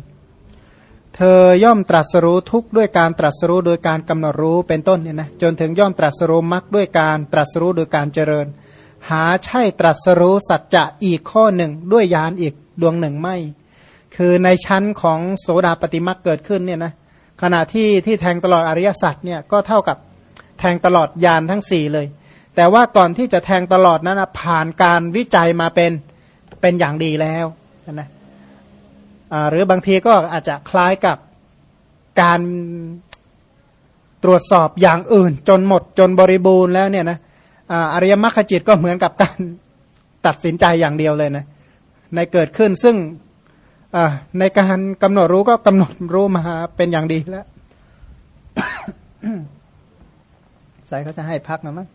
เธอย่อมตรัสรู้ทุกด้วยการตรัสรู้โดยการกำหนดรู้เป็นต้นเนี่ยนะจนถึงย่อมตรัสรู้มักด้วยการตรัสรู้โดยการเจริญ หาใช่ตรัสรู้สัจจะอีกข้อหนึ่งด้วยยานอีกดวงหนึ่งไม่ คือในชั้นของโสดาปฏิมักเกิดขึ้นเนี่ยนะขณะที่ที่แทงตลอดอริยสัจเนี่ยก็เท่ากับแทงตลอดยานทั้งสี่เลย แต่ว่าก่อนที่จะแทงตลอดนั้นนะผ่านการวิจัยมาเป็นเป็นอย่างดีแล้วนะหรือบางทีก็อาจจะคล้ายกับการตรวจสอบอย่างอื่น จนหมดจนบริบูรณ์แล้วเนี่ยนะอริยมรรคจิตก็เหมือนกับการตัดสินใจอย่างเดียวเลยนะในเกิดขึ้นซึ่ง ในการกำหนดรู้ก็กำหนดรู้มาเป็นอย่างดีแล้วสายเขาจะให้พักนะมั้ง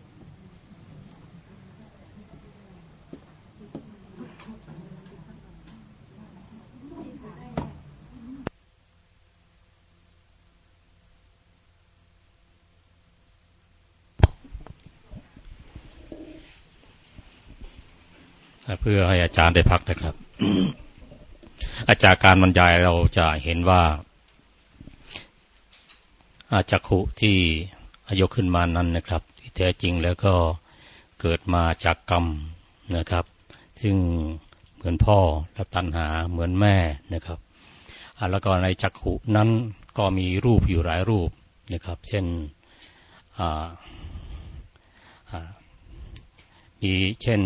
เพื่อให้อาจารย์ได้พักนะครับ อาจากการบรรยายเราจะเห็นว่า อาจักขุที่อายกขึ้นมานั้นนะครับ ที่แท้จริงแล้วก็เกิดมาจากกรรมนะครับ ซึ่งเหมือนพ่อและตัณหาเหมือนแม่นะครับแล้วก็ในจักขุนั้นก็มีรูปอยู่หลายรูปนะครับ เช่นมีเช่น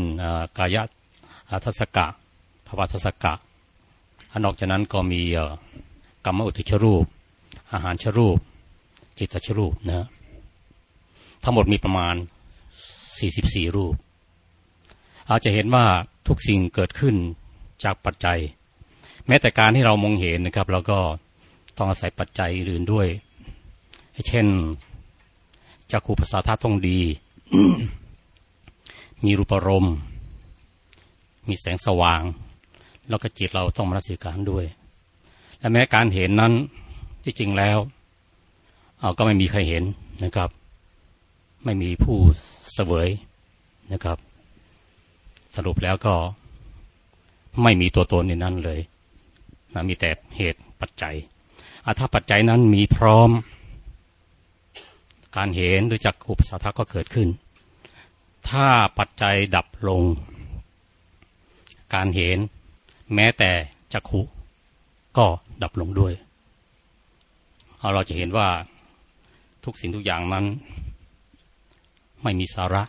กายทัศกะภวทัศกะ นอกจากนั้นก็มีกรรมอุติชรูป อาหารชรูป จิตชรูปนะทั้งหมดมีประมาณ 44 รูป อาจจะเห็นว่าทุกสิ่งเกิดขึ้นจากปัจจัย แม้แต่การที่เรามองเห็นนะครับ เราก็ต้องอาศัยปัจจัยอื่นด้วย เช่นจักขูภาษาธาตุต้องดี มีรูปรม มีแสงสว่าง แล้วก็จิตเราต้องมรสิการด้วย และแม้การเห็นนั้นที่จริงแล้ว เอาก็ไม่มีใครเห็นนะครับ ไม่มีผู้เสวยนะครับ สรุปแล้วก็ไม่มีตัวตนในนั้นเลยนะมีแต่เหตุปัจจัยถ้าปัจจัยนั้นมีพร้อม การเห็นหรือจักอุปสรรคก็เกิดขึ้น ถ้าปัจจัยดับลง การเห็น แม้แต่จักขุก็ดับลงด้วย เราจะเห็นว่าทุกสิ่งทุกอย่างนั้น ไม่มีสาระ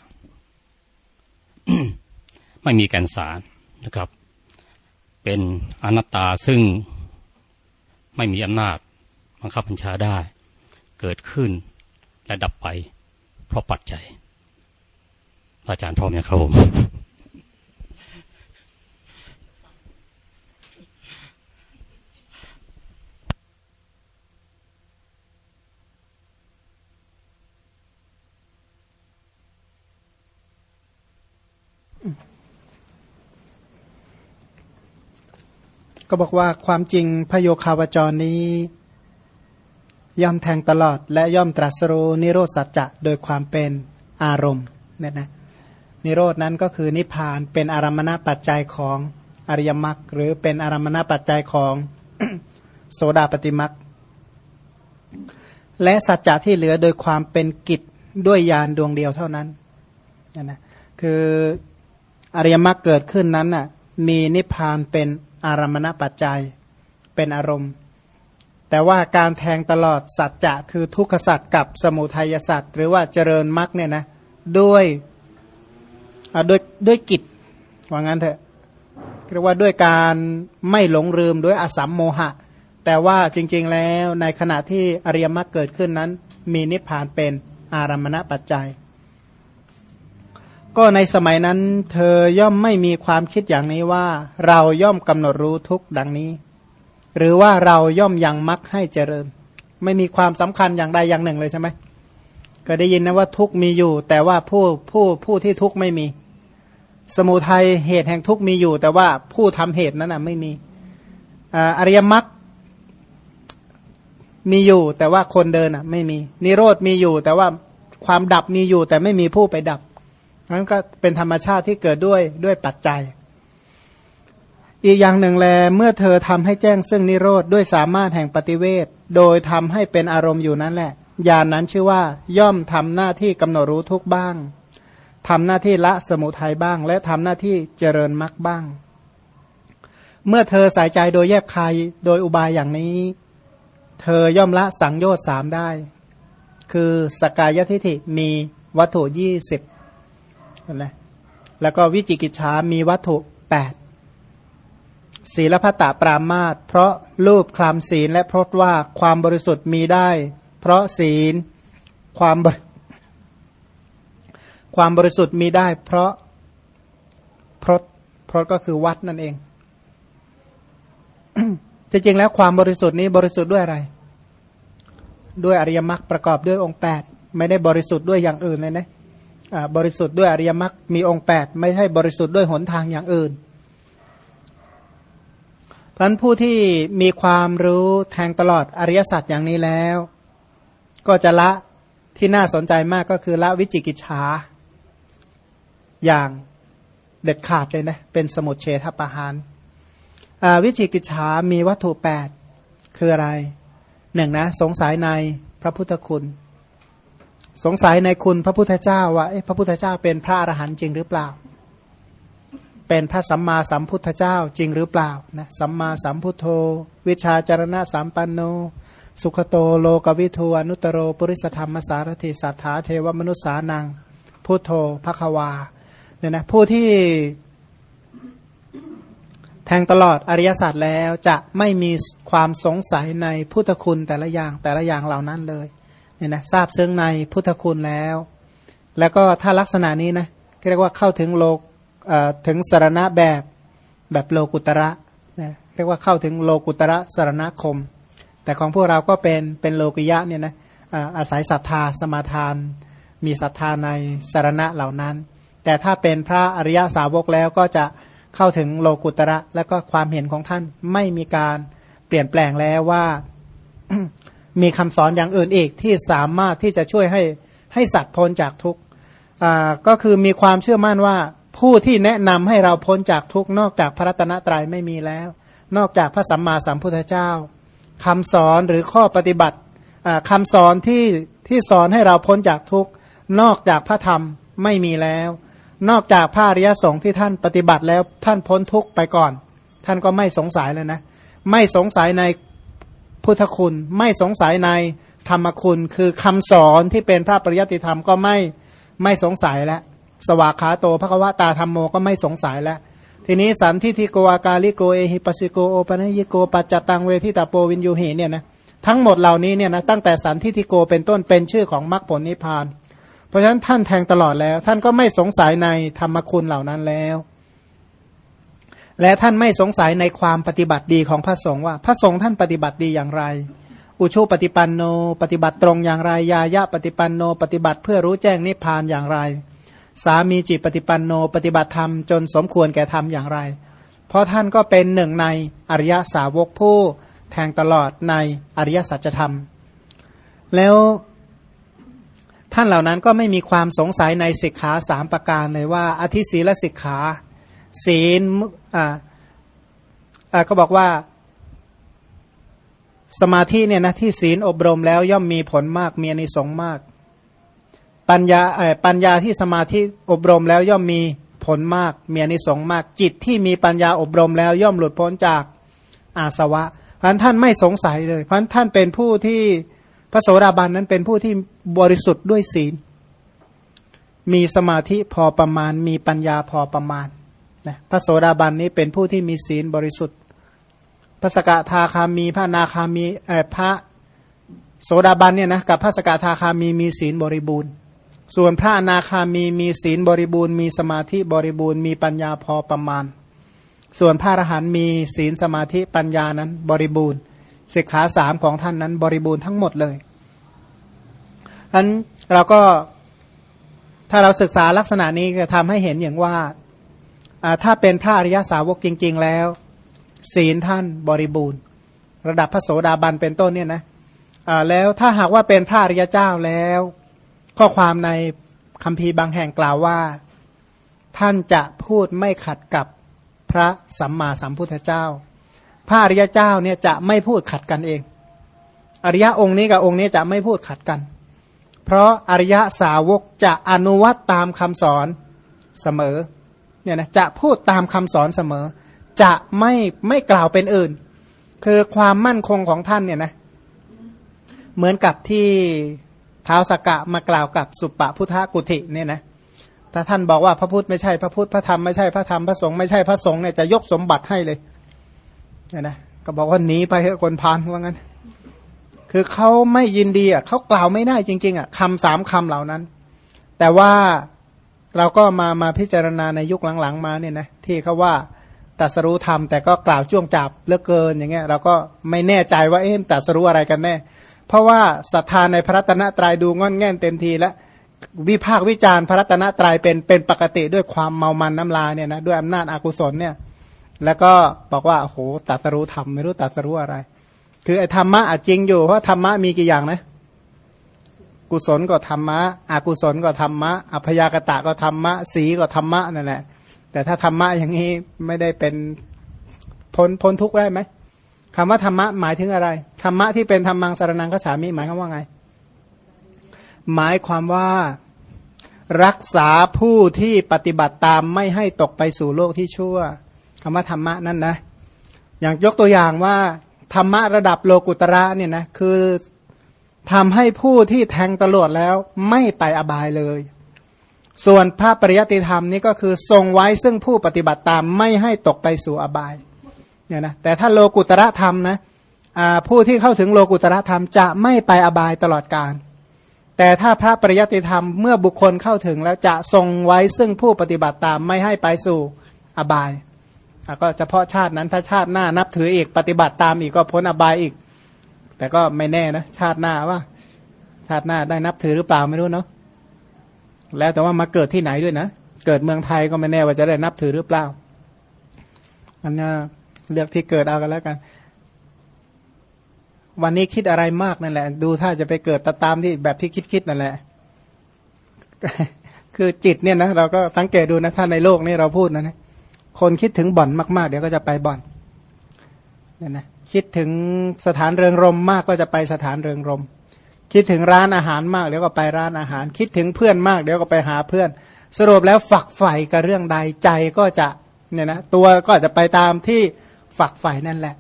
ไม่มีแกนสารนะครับ เป็นอนัตตาซึ่งไม่มีอำนาจบังคับบัญชาได้ เกิดขึ้นและดับไป เพราะปัจจัย อาจารย์พร้อมไหมครับผม ก็บอกว่าความจริงพโยคาวจรนี้ ย่อมแทงตลอด และย่อมตรัสรู้นิโรธสัจจะโดยความเป็นอารมณ์เนี่ยนะนิโรดนั้นก็คือนิพพานเป็นอารมณปัจจัยของอริยมรรคหรือเป็นอารมณปัจจัยของโสดาปฏิมรรคและสัจจะที่เหลือโดยความเป็นกิจด้วยยานดวงเดียวเท่านั้นนะคืออริยมรรคเกิดขึ้นนั้นน่ะมีนิพพานเป็น อารมณปัจจัยเป็นอารมณ์ แต่ว่าการแทงตลอดสัจจะคือทุกขสัจกับสมุทัยสัจหรือว่าเจริญมรรคเนี่ยนะด้วยด้วยด้วยกิจว่างั้นเถอะเรียกว่าด้วยการไม่หลงลืมด้วยอสัมโมหะ แต่ว่าจริง ๆแล้วในขณะที่อริยมรรคเกิดขึ้นนั้น มีนิพพานเป็นอารมณปัจจัย ก็ในสมัยนั้น เธอย่อมไม่มีความคิดอย่างนี้ว่า เราย่อมกำหนดรู้ทุกดังนี้ หรือว่าเราย่อมยังมรรคให้เจริญ ไม่มีความสำคัญอย่างใดอย่างหนึ่งเลยใช่ไหมก็ได้ยินนะว่าทุกมีอยู่ แต่ว่าผู้ผู้ผู้ที่ทุกไม่มี สมุทัยเหตุแห่งทุกมีอยู่ แต่ว่าผู้ทำเหตุนั้นนะไม่มีอริยมรรคมีอยู่ แต่ว่าคนเดินอะ ไม่มี นิโรธมีอยู่ แต่ว่าความดับมีอยู่ แต่ไม่มีผู้ไปดับ นั้นก็เป็นธรรมชาติที่เกิดด้วยด้วยปัจจัย อีกอย่างหนึ่งแลเมื่อเธอทำให้แจ้งซึ่งนิโรธด้วยสามารถแห่งปฏิเวทโดยทำให้เป็นอารมณ์อยู่นั้นแหละญาณนนั้นชื่อว่าย่อมทำหน้าที่กำหนดรู้ทุกบ้างทำหน้าที่ละสมุทัยบ้าง และทำหน้าที่เจริญมรรคบ้าง เมื่อเธอใส่ใจโดยแยบคายโดยอุบายอย่างนี้ เธอย่อมละสังโยชน์สามได้ คือสกายทิฐิมีวัตถุยี่สิบ นะแล้วก็วิจิกิจฉามีวัตถุแปดศีลพัตตปรามาตเพราะรูปคลำศีลและเพราะว่าความบริสุทธิ์มีได้ เพราะศีลความบรความบริสุทธิ์มีได้ เพราะพรตพรตก็คือวัดนั่นเองจริงๆแล้วความบริสุทธิ์นี้บริสุทธิ์ด้วยอะไร ด้วยอริยมรรคประกอบด้วยองค์แปดไม่ได้บริสุทธิ์ด้วยอย่างอื่นเลยนะ บริสุทธิ์ด้วยอริยมรรคมีองค์แปดไม่ใช่บริสุทธิ์ด้วยหนทางอย่างอื่นเพราะผู้ที่มีความรู้แทงตลอดอริยสัจอย่างนี้แล้ว ก็จะละที่น่าสนใจมากก็คือละวิจิกิจฉาอย่างเด็ดขาดเลยนะ เป็นสมุดเฉทประหารวิจิกิจฉามีวัตถุแปดคืออะไรหนึ่งนะ สงสัยในพระพุทธคุณ สงสัยในคุณพระพุทธเจ้าว่าพระพุทธเจ้าเป็นพระอรหันต์จริงหรือเปล่า เป็นพระสัมมาสัมพุทธเจ้าจริงหรือเปล่านะสัมมาสัมพุทโธ วิชาจารณะสัมปันโน สุขโตโลกวิทูอนุตโรปุริสธรรมสารถิสัทธาเทวมนุษสานังพุทโธภควาเนี่ยนะผู้ที่แทงตลอดอริยศาสตร์แล้วจะไม่มีความสงสัยในพุทธคุณแต่ละอย่างแต่ละอย่างเหล่านั้นเลย เนี่ยนะทราบซึ้งในพุทธคุณแล้ว แล้วก็ถ้าลักษณะนี้นะเรียกว่าเข้าถึงโลกถึงสารณะแบบแบบโลกุตระนะเรียกว่าเข้าถึงโลกุตระสารณคม แต่ของพวกเราก็เป็นเป็นโลกิยะเนี่ยนะอาศัยศรัทธาสมาทาน มีศรัทธาในสารณะเหล่านั้น แต่ถ้าเป็นพระอริยสาวกแล้วก็จะเข้าถึงโลกุตระ และก็ความเห็นของท่านไม่มีการเปลี่ยนแปลงแล้วว่า มีคำสอนอย่างอื่นอีกที่สามารถที่จะช่วยให้ให้สัตว์พ้นจากทุกข์ก็คือมีความเชื่อมั่นว่าผู้ที่แนะนำให้เราพ้นจากทุกข์นอกจากพระรัตนตรัยไม่มีแล้ว นอกจากพระสัมมาสัมพุทธเจ้าคำสอนหรือข้อปฏิบัติคำสอนที่ที่สอนให้เราพ้นจากทุกข์นอกจากพระธรรมไม่มีแล้ว นอกจากพระอริยสงฆ์ที่ท่านปฏิบัติแล้วท่านพ้นทุกข์ไปก่อน ท่านก็ไม่สงสัยเลยนะ ไม่สงสัยใน พุทธคุณไม่สงสัยในธรรมคุณคือคำสอนที่เป็นพระปริยัติธรรมก็ไม่ไม่สงสัยแล้วสวากขาโตภควตาธรรมโมก็ไม่สงสัยแล้วทีนี้สันทิทิโกอากาลิโกเอหิปัสิโกโอปัญญิโกปัจจตังเวทิตาโปวินยูหีเนี่ยนะทั้งหมดเหล่านี้เนี่ยนะตั้งแต่สันทิทิโกเป็นต้นเป็นชื่อของมรรคผลนิพพาน เพราะฉะนั้นท่านแทงตลอดแล้ว ท่านก็ไม่สงสัยในธรรมคุณเหล่านั้นแล้ว และท่านไม่สงสัยในความปฏิบัติดีของพระสงฆ์ว่า พระสงฆ์ท่านปฏิบัติดีอย่างไร อุชุปฏิปันโน ปฏิบัติตรงอย่างไรยายะปฏิปันโน ปฏิบัติเพื่อรู้แจ้งนิพพานอย่างไร สามีจิตปฏิปันโน ปฏิบัติธรรมจนสมควรแก่ธรรมอย่างไร เพราะท่านก็เป็นหนึ่งในอริยสาวกผู้แทงตลอดในอริยสัจธรรม แล้วท่านเหล่านั้นก็ไม่มีความสงสัยในสิกขาสามประการเลยว่าอธิศีลสิกขา ศีลอ่าอ่าก็บอกว่า สมาธิเนี่ยนะที่ศีลอบรมแล้วย่อมมีผลมากมีอนิสงส์มาก ปัญญาปัญญาที่สมาธิอบรมแล้วย่อมมีผลมากมีอนิสงส์มาก จิตที่มีปัญญาอบรมแล้วย่อมหลุดพ้นจากอาสวะเพราะท่านไม่สงสัยเลยเพราะท่านเป็นผู้ที่พระโสดาบันนั้นเป็นผู้ที่บริสุทธิ์ด้วยศีล มีสมาธิพอประมาณ มีปัญญาพอประมาณ นะพระโสดาบันนี้เป็นผู้ที่มีศีลบริสุทธิ์ พระสกทาคามีพระนาคามีพระโสดาบันเนี่ยนะกับพระสกทาคามีมีศีลบริบูรณ์ ส่วนพระอนาคามีมีศีลบริบูรณ์ มีสมาธิบริบูรณ์ มีปัญญาพอประมาณ ส่วนพระอรหันต์มีศีลสมาธิปัญญานั้นบริบูรณ์สิกขาสามของท่านนั้นบริบูรณ์ทั้งหมดเลยอันเราก็ถ้าเราศึกษาลักษณะนี้จะทำให้เห็นอย่างว่า ถ้าเป็นพระอริยสาวกจริง ๆ แล้ว ศีลท่านบริบูรณ์ ระดับพระโสดาบันเป็นต้นเนี่ยนะแล้วถ้าหากว่าเป็นพระอริยเจ้าแล้ว ข้อความในคำพีบางแห่งกล่าวว่า ท่านจะพูดไม่ขัดกับพระสัมมาสัมพุทธเจ้า พระอริยเจ้าเนี่ยจะไม่พูดขัดกันเอง อริยะองค์นี้กับองค์นี้จะไม่พูดขัดกัน เพราะอริยสาวกจะอนุวัตตามคำสอนเสมอ เนี่ยนะจะพูดตามคำสอนเสมอ จะไม่ไม่กล่าวเป็นอื่น คือความมั่นคงของท่านเนี่ยนะเหมือนกับที่ท้าวสกกะมากล่าวกับสุปปพุทธกุติเนี่ยนะถ้าท่านบอกว่าพระพุทธไม่ใช่พระพุทธพระธรรมไม่ใช่พระธรรมพระสงฆ์ไม่ใช่พระสงฆ์เนี่ยจะยกสมบัติให้เลยเนี่ยนะก็บอกว่าหนีไปเถอะคนพานว่างั้น คือเขาไม่ยินดีอะเขากล่าวไม่ได้จริง ๆอะคำสามคำเหล่านั้น แต่ว่า เราก็มามาพิจารณาในยุคหลังๆ มาเนี่ยนะที่เขาว่าตัสรู้ธรรมแต่ก็กล่าวจ้วงจับเลือเกินอย่างเงี้ยเราก็ไม่แน่ใจว่าเอ๊ะตัสรู้อะไรกันแน่ เพราะว่าศรัทธาในพระรัตนตรัยดูงอนแง่นเต็มทีแล้ววิพากวิจารณ์พระรัตนตรัยเป็นเป็นปกติด้วยความเมามันน้ำลายเนี่ยนะด้วยอำนาจอากุศลเนี่ยแล้วก็บอกว่าโอ้โหตัสรู้ธรรมไม่รู้ตัสรู้อะไร คือไอ้ธรรมะจริงอยู่เพราะธรรมะมีกี่อย่างนะ กุศลก็ธรรมะอกุศลก็ธรรมะอัพยากตะก็ธรรมะสีก็ธรรมะนั่นแหละแต่ถ้าธรรมะอย่างนี้ไม่ได้เป็นพ้นพ้นทุกข์ได้ไหมคำว่าธรรมะหมายถึงอะไรธรรมะที่เป็นธรรมังสารนังก็ฉามิหมายความว่าไง หมายความว่ารักษาผู้ที่ปฏิบัติตามไม่ให้ตกไปสู่โลกที่ชั่วคำว่าธรรมะนั่นนะ อย่างยกตัวอย่างว่าธรรมะระดับโลกุตระเนี่ยนะคือ ทำให้ผู้ที่แทงตลอดแล้วไม่ไปอบายเลย ส่วนพระปริยติธรรมนี่ก็คือทรงไว้ซึ่งผู้ปฏิบัติตามไม่ให้ตกไปสู่อบายเนี่ยนะแต่ถ้าโลกุตระธรรมนะผู้ที่เข้าถึงโลกุตระธรรมจะไม่ไปอบายตลอดกาลแต่ถ้าพระปริยติธรรมเมื่อบุคคลเข้าถึงแล้วจะทรงไว้ซึ่งผู้ปฏิบัติตามไม่ให้ไปสู่อบายก็เฉพาะชาตินั้นถ้าชาติหน้านับถืออีกปฏิบัติตามอีกก็พ้นอบายอีก แต่ก็ไม่แน่นะ ชาติหน้าว่า ชาติหน้าได้นับถือหรือเปล่าไม่รู้เนาะแล้วแต่ว่ามาเกิดที่ไหนด้วยนะ เกิดเมืองไทยก็ไม่แน่ว่าจะได้นับถือหรือเปล่าอันนี้เลือกที่เกิดเอากันแล้วกัน วันนี้คิดอะไรมากนั่นแหละ ดูถ้าจะไปเกิดตามที่แบบที่คิดคิดนั่นแหละ คือจิตเนี่ยนะเราก็สังเกตดูนะถ้าในโลกนี้เราพูดนะนะคนคิดถึงบ่อนมาก ๆ เดี๋ยวก็จะไปบ่อนเนี่ยนะ คิดถึงสถานเริงรมมากก็จะไปสถานเริงรม คิดถึงร้านอาหารมากเดี๋ยวก็ไปร้านอาหาร คิดถึงเพื่อนมากเดี๋ยวก็ไปหาเพื่อน สรุปแล้วฝักใฝ่กับเรื่องใดใจก็จะเนี่ยนะตัวก็จะไปตามที่ฝักใฝ่นั่นแหละ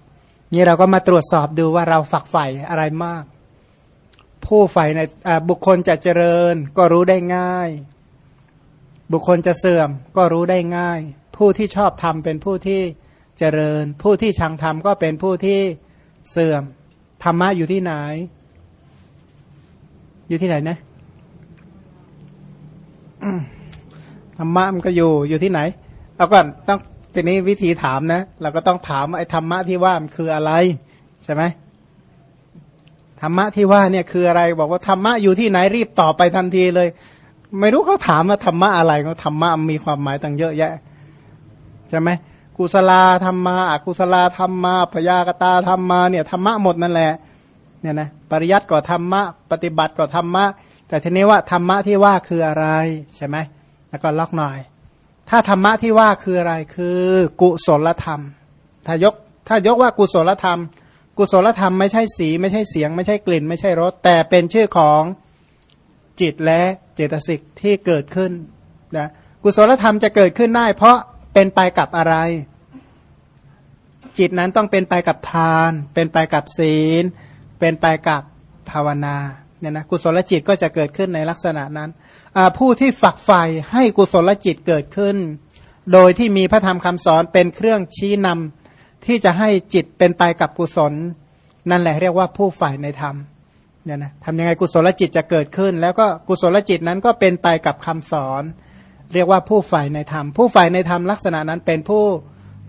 นี่เราก็มาตรวจสอบดูว่าเราฝักใฝ่อะไรมาก ผู้ใฝ่ในบุคคลจะเจริญก็รู้ได้ง่าย บุคคลจะเสื่อมก็รู้ได้ง่าย ผู้ที่ชอบทำเป็นผู้ที่เจริญ ผู้ที่ชังทำก็เป็นผู้ที่เสื่อม ธรรมะอยู่ที่ไหน อยู่ที่ไหนนะธรรมะมันก็อยู่อยู่ที่ไหนเอาก่อนต้องทีนี้วิธีถามนะเราก็ต้องถามไอ้ธรรมะที่ว่ามันคืออะไรใช่ไหมธรรมะที่ว่าเนี่ยคืออะไร บอกว่าธรรมะอยู่ที่ไหนรีบตอบไปทันทีเลย ไม่รู้เขาถามว่าธรรมะอะไรเขาธรรมะมีความหมายต่างเยอะแยะใช่ไหม กุศลาธรรมะอกุศลาธรรมะพยากตาธรรมะเนี่ยธรรมะหมดนั่นแหละเนี่ยนะปริยัติก็ธรรมะ ปฏิบัติก็ธรรมะ แต่ทีนี้ว่าธรรมะที่ว่าคืออะไรใช่ไหมแล้วก็ล็อกหน่อย ถ้าธรรมะที่ว่าคืออะไรคือกุศลธรรม ถ้ายกถ้ายกว่ากุศลธรรม กุศลธรรมไม่ใช่สี ไม่ใช่เสียง ไม่ใช่กลิ่น ไม่ใช่รสแต่เป็นชื่อของจิตและเจตสิกที่เกิดขึ้นนะกุศลธรรมจะเกิดขึ้นได้ เพราะ เป็นไปกับอะไร จิตนั้นต้องเป็นไปกับทาน เป็นไปกับศีล เป็นไปกับภาวนาเนี่ยนะกุศลจิตก็จะเกิดขึ้นในลักษณะนั้น ผู้ที่ฝักใฝ่ให้กุศลจิตเกิดขึ้น โดยที่มีพระธรรมคำสอนเป็นเครื่องชี้นำที่จะให้จิตเป็นไปกับกุศล นั่นแหละเรียกว่าผู้ฝ่ายในธรรมเนี่ยนะทำยังไงกุศลจิตจะเกิดขึ้น แล้วก็กุศลจิตนั้นก็เป็นไปกับคำสอน เรียกว่าผู้ฝ่ายในธรรม ผู้ฝ่ายในธรรมลักษณะนั้นเป็นผู้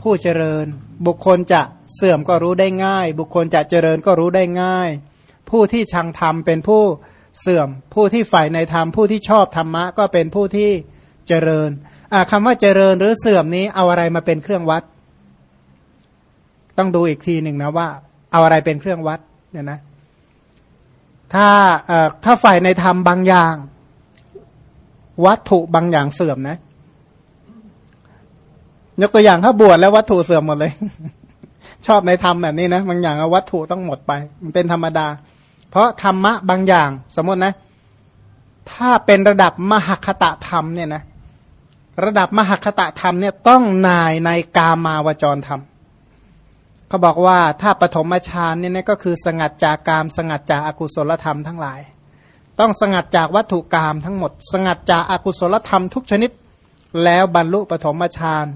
ผู้เจริญ บุคคลจะเสื่อมก็รู้ได้ง่าย บุคคลจะเจริญก็รู้ได้ง่าย ผู้ที่ชังธรรมเป็นผู้เสื่อม ผู้ที่ฝ่ายในธรรมผู้ที่ชอบธรรมะก็เป็นผู้ที่เจริญคำว่าเจริญหรือเสื่อมนี้เอาอะไรมาเป็นเครื่องวัด ต้องดูอีกทีหนึ่งนะว่า เอาอะไรเป็นเครื่องวัดเนี่ยนะถ้าถ้าฝ่ายในธรรมบางอย่าง วัตถุบางอย่างเสื่อมนะ ยกตัวอย่างถ้าบวชแล้ววัตถุเสื่อมหมดเลย ชอบในธรรมแบบนี้นะ บางอย่างวัตถุต้องหมดไป มันเป็นธรรมดา เพราะธรรมะบางอย่าง สมมตินะ ถ้าเป็นระดับมหคตะธรรมเนี่ยนะระดับมหคตะธรรมเนี่ยต้องนายในกามาวจรธรรมเขาบอกว่าถ้าปฐมฌานเนี่ยก็คือสงัดจากกามสงัดจากอากุศลธรรมทั้งหลาย ต้องสงัดจากวัตถุกรรมทั้งหมด สงัดจากอากุศลธรรมทุกชนิด แล้วบรรลุปฐมฌาน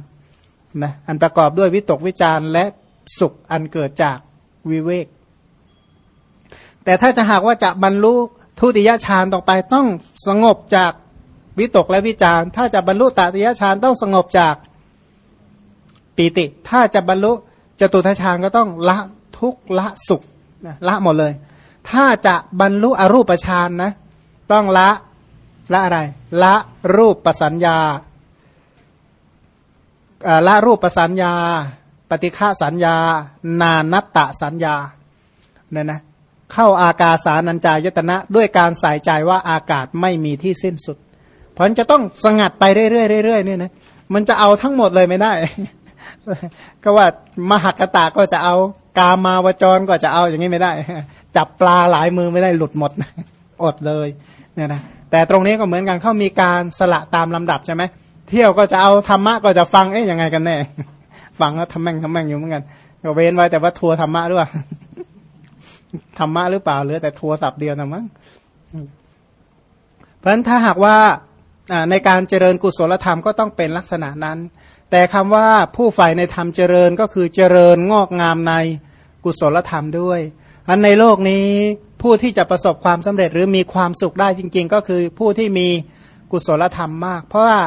นะอันประกอบด้วยวิตกวิจารและสุขอันเกิดจากวิเวก แต่ถ้าจะหากว่าจะบรรลุทุติยฌานต่อไปต้องสงบจากวิตกและวิจารถ้าจะบรรลุตติยฌานต้องสงบจากปีติ ถ้าจะบรรลุจตุทชานก็ต้องละทุกละสุขละหมดเลย ถ้าจะบรรลุอรูปฌานนะ ต้องละละอะไร ละรูปปสัญญาละรูปปสัญญา ปฏิฆาสัญญา นานัตตสัญญาเนี่ยนะเข้าอากาสานัญจายตนะ ด้วยการใส่ใจว่าอากาศไม่มีที่สิ้นสุด เพราะจะต้องสงัดไปเรื่อยๆเรื่อยๆเนี่ยนะมันจะเอาทั้งหมดเลยไม่ได้ ก็ว่ามหากตาก็จะเอา กามาวจรก็จะเอาอย่างนี้ไม่ได้ จับปลาหลายมือไม่ได้หลุดหมดอดเลยเนี่ยนะแต่ตรงนี้ก็เหมือนกันเขามีการสละตามลำดับใช่ไหมเที่ยวก็จะเอาธรรมะก็จะฟังเอ๊ยยังไงกันแน่ฟังแล้วทำแม่งทำแม่งอยู่เหมือนกันก็เว้นไว้แต่ว่าทัวธรรมะด้วยธรรมะหรือเปล่าเหลือแต่ทัวสับเดียวนะมั้งเพราะฉะนั้นถ้าหากว่าในการเจริญกุศลธรรมก็ต้องเป็นลักษณะนั้น แต่คำว่าผู้ฝ่ายในธรรมเจริญก็คือเจริญงอกงามใน กุศลธรรมด้วย อันในโลกนี้ผู้ที่จะประสบความสำเร็จหรือมีความสุขได้จริง ๆ ก็คือผู้ที่มีกุศลธรรมมาก เพราะว่า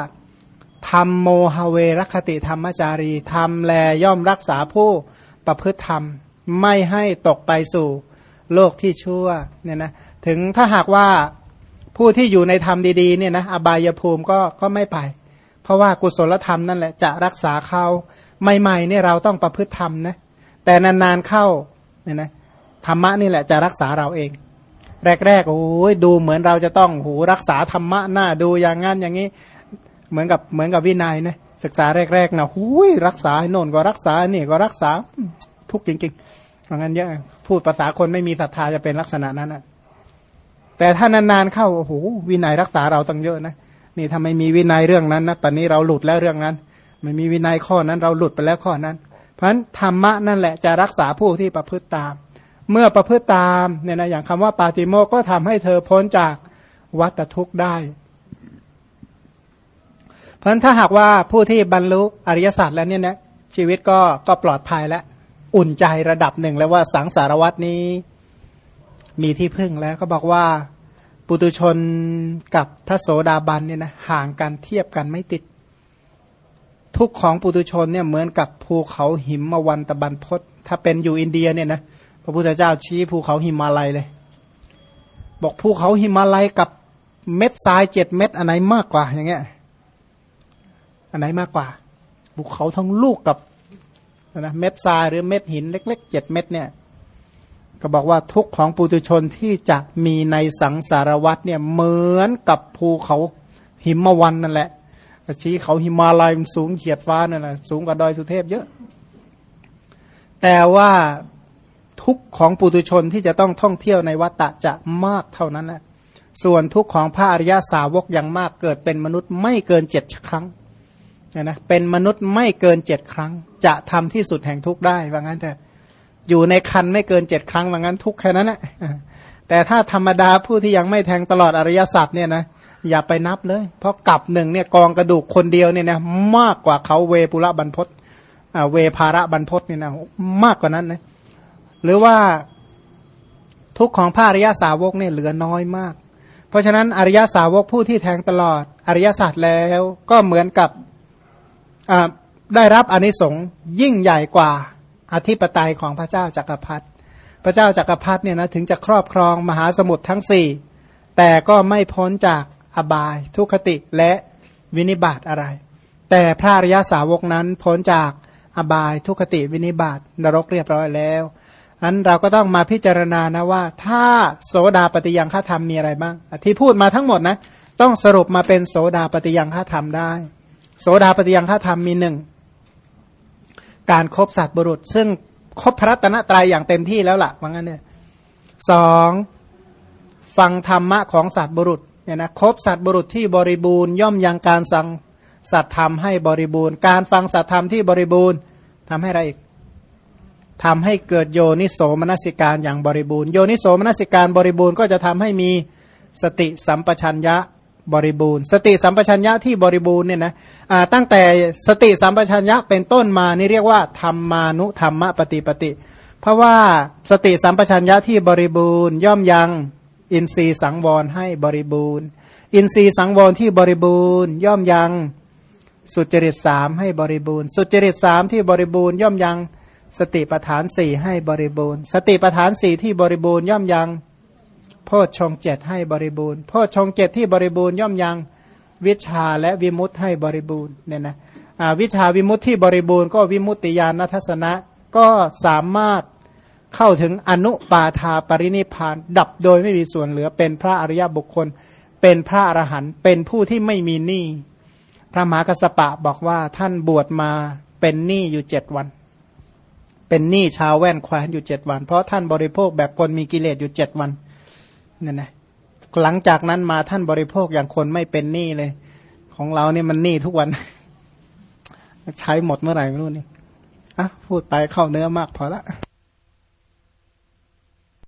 ธรรมโมหเวรคติธรรมจารีธรรมแลย่อมรักษาผู้ประพฤติธรรม ไม่ให้ตกไปสู่โลกที่ชั่วเนี่ยนะถึงถ้าหากว่าผู้ที่อยู่ในธรรมดีๆเนี่ยนะอบายภูมิก็ก็ไม่ไป เพราะว่ากุศลธรรมนั่นแหละจะรักษาเขาใหม่ๆเนี่ยเราต้องประพฤติธรรมนะ แต่นานๆเข้าเนี่ยนะธรรมะนี่แหละจะรักษาเราเอง แรกๆโอ้ยดูเหมือนเราจะต้องหูรักษาธรรมะหน้าดูอย่างงั้นอย่างนี้ เหมือนกับเหมือนกับวินัยนะศึกษาแรกๆนะหูยรักษาโน่นก็รักษานี่ก็รักษาทุกจริงๆเพราะงั้นเยอะพูดภาษาคนไม่มีศรัทธาจะเป็นลักษณะนั้นนะแต่ถ้านานๆเข้าโอ้โหวินัยรักษาเราตั้งเยอะนะนี่ถ้าไมมีวินัยเรื่องนั้นนะปัจนี้เราหลุดแล้วเรื่องนั้น ไม่มีวินัยข้อนั้น เราหลุดไปแล้วข้อนั้น เพราะฉะนั้นธรรมะนั่นแหละจะรักษาผู้ที่ประพฤติตาม เมื่อประพฤติตามเนี่ยนะอย่างคำว่าปาติโมกก็ทำให้เธอพ้นจากวัฏทุกข์ได้ เพราะฉะนั้นถ้าหากว่าผู้ที่บรรลุอริยสัจแล้วเนี่ยนะชีวิตก็ก็ปลอดภัยและอุ่นใจระดับหนึ่งแล้วว่าสังสารวัตนี้มีที่พึ่งแล้วก็บอกว่า ปุตุชนกับพระโสดาบันเนี่ยนะห่างกันเทียบกันไม่ติด ทุกของปุตุชนเนี่ยเหมือนกับภูเขาหิมมาวันตะบันพศถ้าเป็นอยู่อินเดียเนี่ยนะพระพุทธเจ้าชี้ภูเขาหิมาลัยเลย บอกภูเขาหิมาลัยกับเม็ดทรายเจ็ดเม็ดอันไหนมากกว่าอย่างเงี้ยอันไหนมากกว่าภูเขาทั้งลูกกับนะเม็ดทรายหรือเม็ดหินเล็กๆเจ็ดเม็ดเนี่ยก็บอกว่าทุกของปุตุชนที่จะมีในสังสารวัตเนี่ยเหมือนกับภูเขาหิมวันนั่นแหละ ชี้เขาหิมาลัยมันสูงเขียดฟ้านั่นแหละสูงกว่าดอยสุเทพเยอะ แต่ว่าทุกของปุตุชนที่จะต้องท่องเที่ยวในวัตตะจะมากเท่านั้นแหละส่วนทุกของพระอริยาสาวกอย่างมากเกิดเป็นมนุษย์ไม่เกินเจ็ดครั้งนะเป็นมนุษย์ไม่เกินเจ็ดครั้ง จะทำที่สุดแห่งทุกได้ว่างั้นแต่อยู่ในคันไม่เกินเจ็ดครั้งว่างั้นทุกแค่นั้นแหละแต่ถ้าธรรมดาผู้ที่ยังไม่แทงตลอดอริยสัจเนี่ยนะ อย่าไปนับเลย เพราะกลับหนึ่งเนี่ยกองกระดูกคนเดียวเนี่ยนะมากกว่าเขาเวปุระบรรพศเวภาระบรรพศเนี่ยนะมากกว่านั้นนะหรือว่าทุกของพระอริยสาวกเนี่ยเหลือน้อยมาก เพราะฉะนั้นอริยสาวกผู้ที่แทงตลอดอริยศาสัจแล้วก็เหมือนกับได้รับอนิสงส์ยิ่งใหญ่กว่าอธิปไตยของพระเจ้าจากักรพรรดิพระเจ้าจากักรพรรดิเนี่ยนะถึงจะครอบครองมหาสมุทรทั้งสี่แต่ก็ไม่พ้นจาก อบาย ทุคติและวินิบาตอะไร แต่พระอริยสาวกนั้นพ้นจากอบายทุคติวินิบาตนรกเรียบร้อยแล้วอันเราก็ต้องมาพิจารณานะว่า ถ้าโสดาปฏิยังฆาธรรมมีอะไรบ้าง ที่พูดมาทั้งหมดนะ ต้องสรุปมาเป็นโสดาปฏิยังฆาธรรมได้ โสดาปฏิยังฆาธรรมมีหนึ่งการครบสัตว์บุรุษ ซึ่งครบพระตนะตรายอย่างเต็มที่แล้วล่ะว่างั้นเนี่ยสองฟังธรรมะของสัตว์บุรุษ เนี่ยนะครบสัตว์บุรุษที่บริบูรณ์ย่อมยังการสั่งสัตธรรมให้บริบูรณ์ การฟังสัตธรรมที่บริบูรณ์ทำให้อะไรอีกทำให้เกิดโยนิโสมนสิการอย่างบริบูรณ์โยนิโสมนสิการบริบูรณ์ก็จะทำให้มีสติสัมปชัญญะบริบูรณ์ สติสัมปชัญญะที่บริบูรณ์เนี่ยนะตั้งแต่สติสัมปชัญญะเป็นต้นมานี่เรียกว่าธรรมานุธรรมปฏิปติ เพราะว่าสติสัมปชัญญะที่บริบูรณ์ย่อมยัง อินทรีย์สังวรให้บริบูรณ์ อินทรีย์สังวรที่บริบูรณ์ ย่อมยังสุจริตสามให้บริบูรณ์ สุจริตสามที่บริบูรณ์ย่อมยังสติปฐานสี่ให้บริบูรณ์ สติปฐานสี่ที่บริบูรณ์ย่อมยังโพชฌงเจ็ดให้บริบูรณ์โพชฌงเจ็ดที่บริบูรณ์ย่อมยังวิชาและวิมุตให้บริบูรณ์เนี่ยนะวิชาวิมุตที่บริบูรณ์ก็วิมุตติญาณทัศนะก็สามารถ เข้าถึงอนุปาทาปรินิพาน ดับโดยไม่มีส่วนเหลือเป็นพระอริยบุคคล เป็นพระอรหันต์เป็นผู้ที่ไม่มีหนี้พระมหากัสปะบอกว่าท่านบวชมาเป็นหนี้อยู่เจ็ดวัน เป็นหนี้ชาวแว่นแควนอยู่เจ็ดวัน เพราะท่านบริโภคแบบคนมีกิเลสอยู่เจ็ดวันเนี่ยนะหลังจากนั้นมาท่านบริโภคอย่างคนไม่เป็นหนี้เลย ของเราเนี่ยมันหนี้ทุกวัน ใช้หมดเมื่อไหร่ไม่รู้นี่อะพูดไปเข้าเนื้อมากพอละ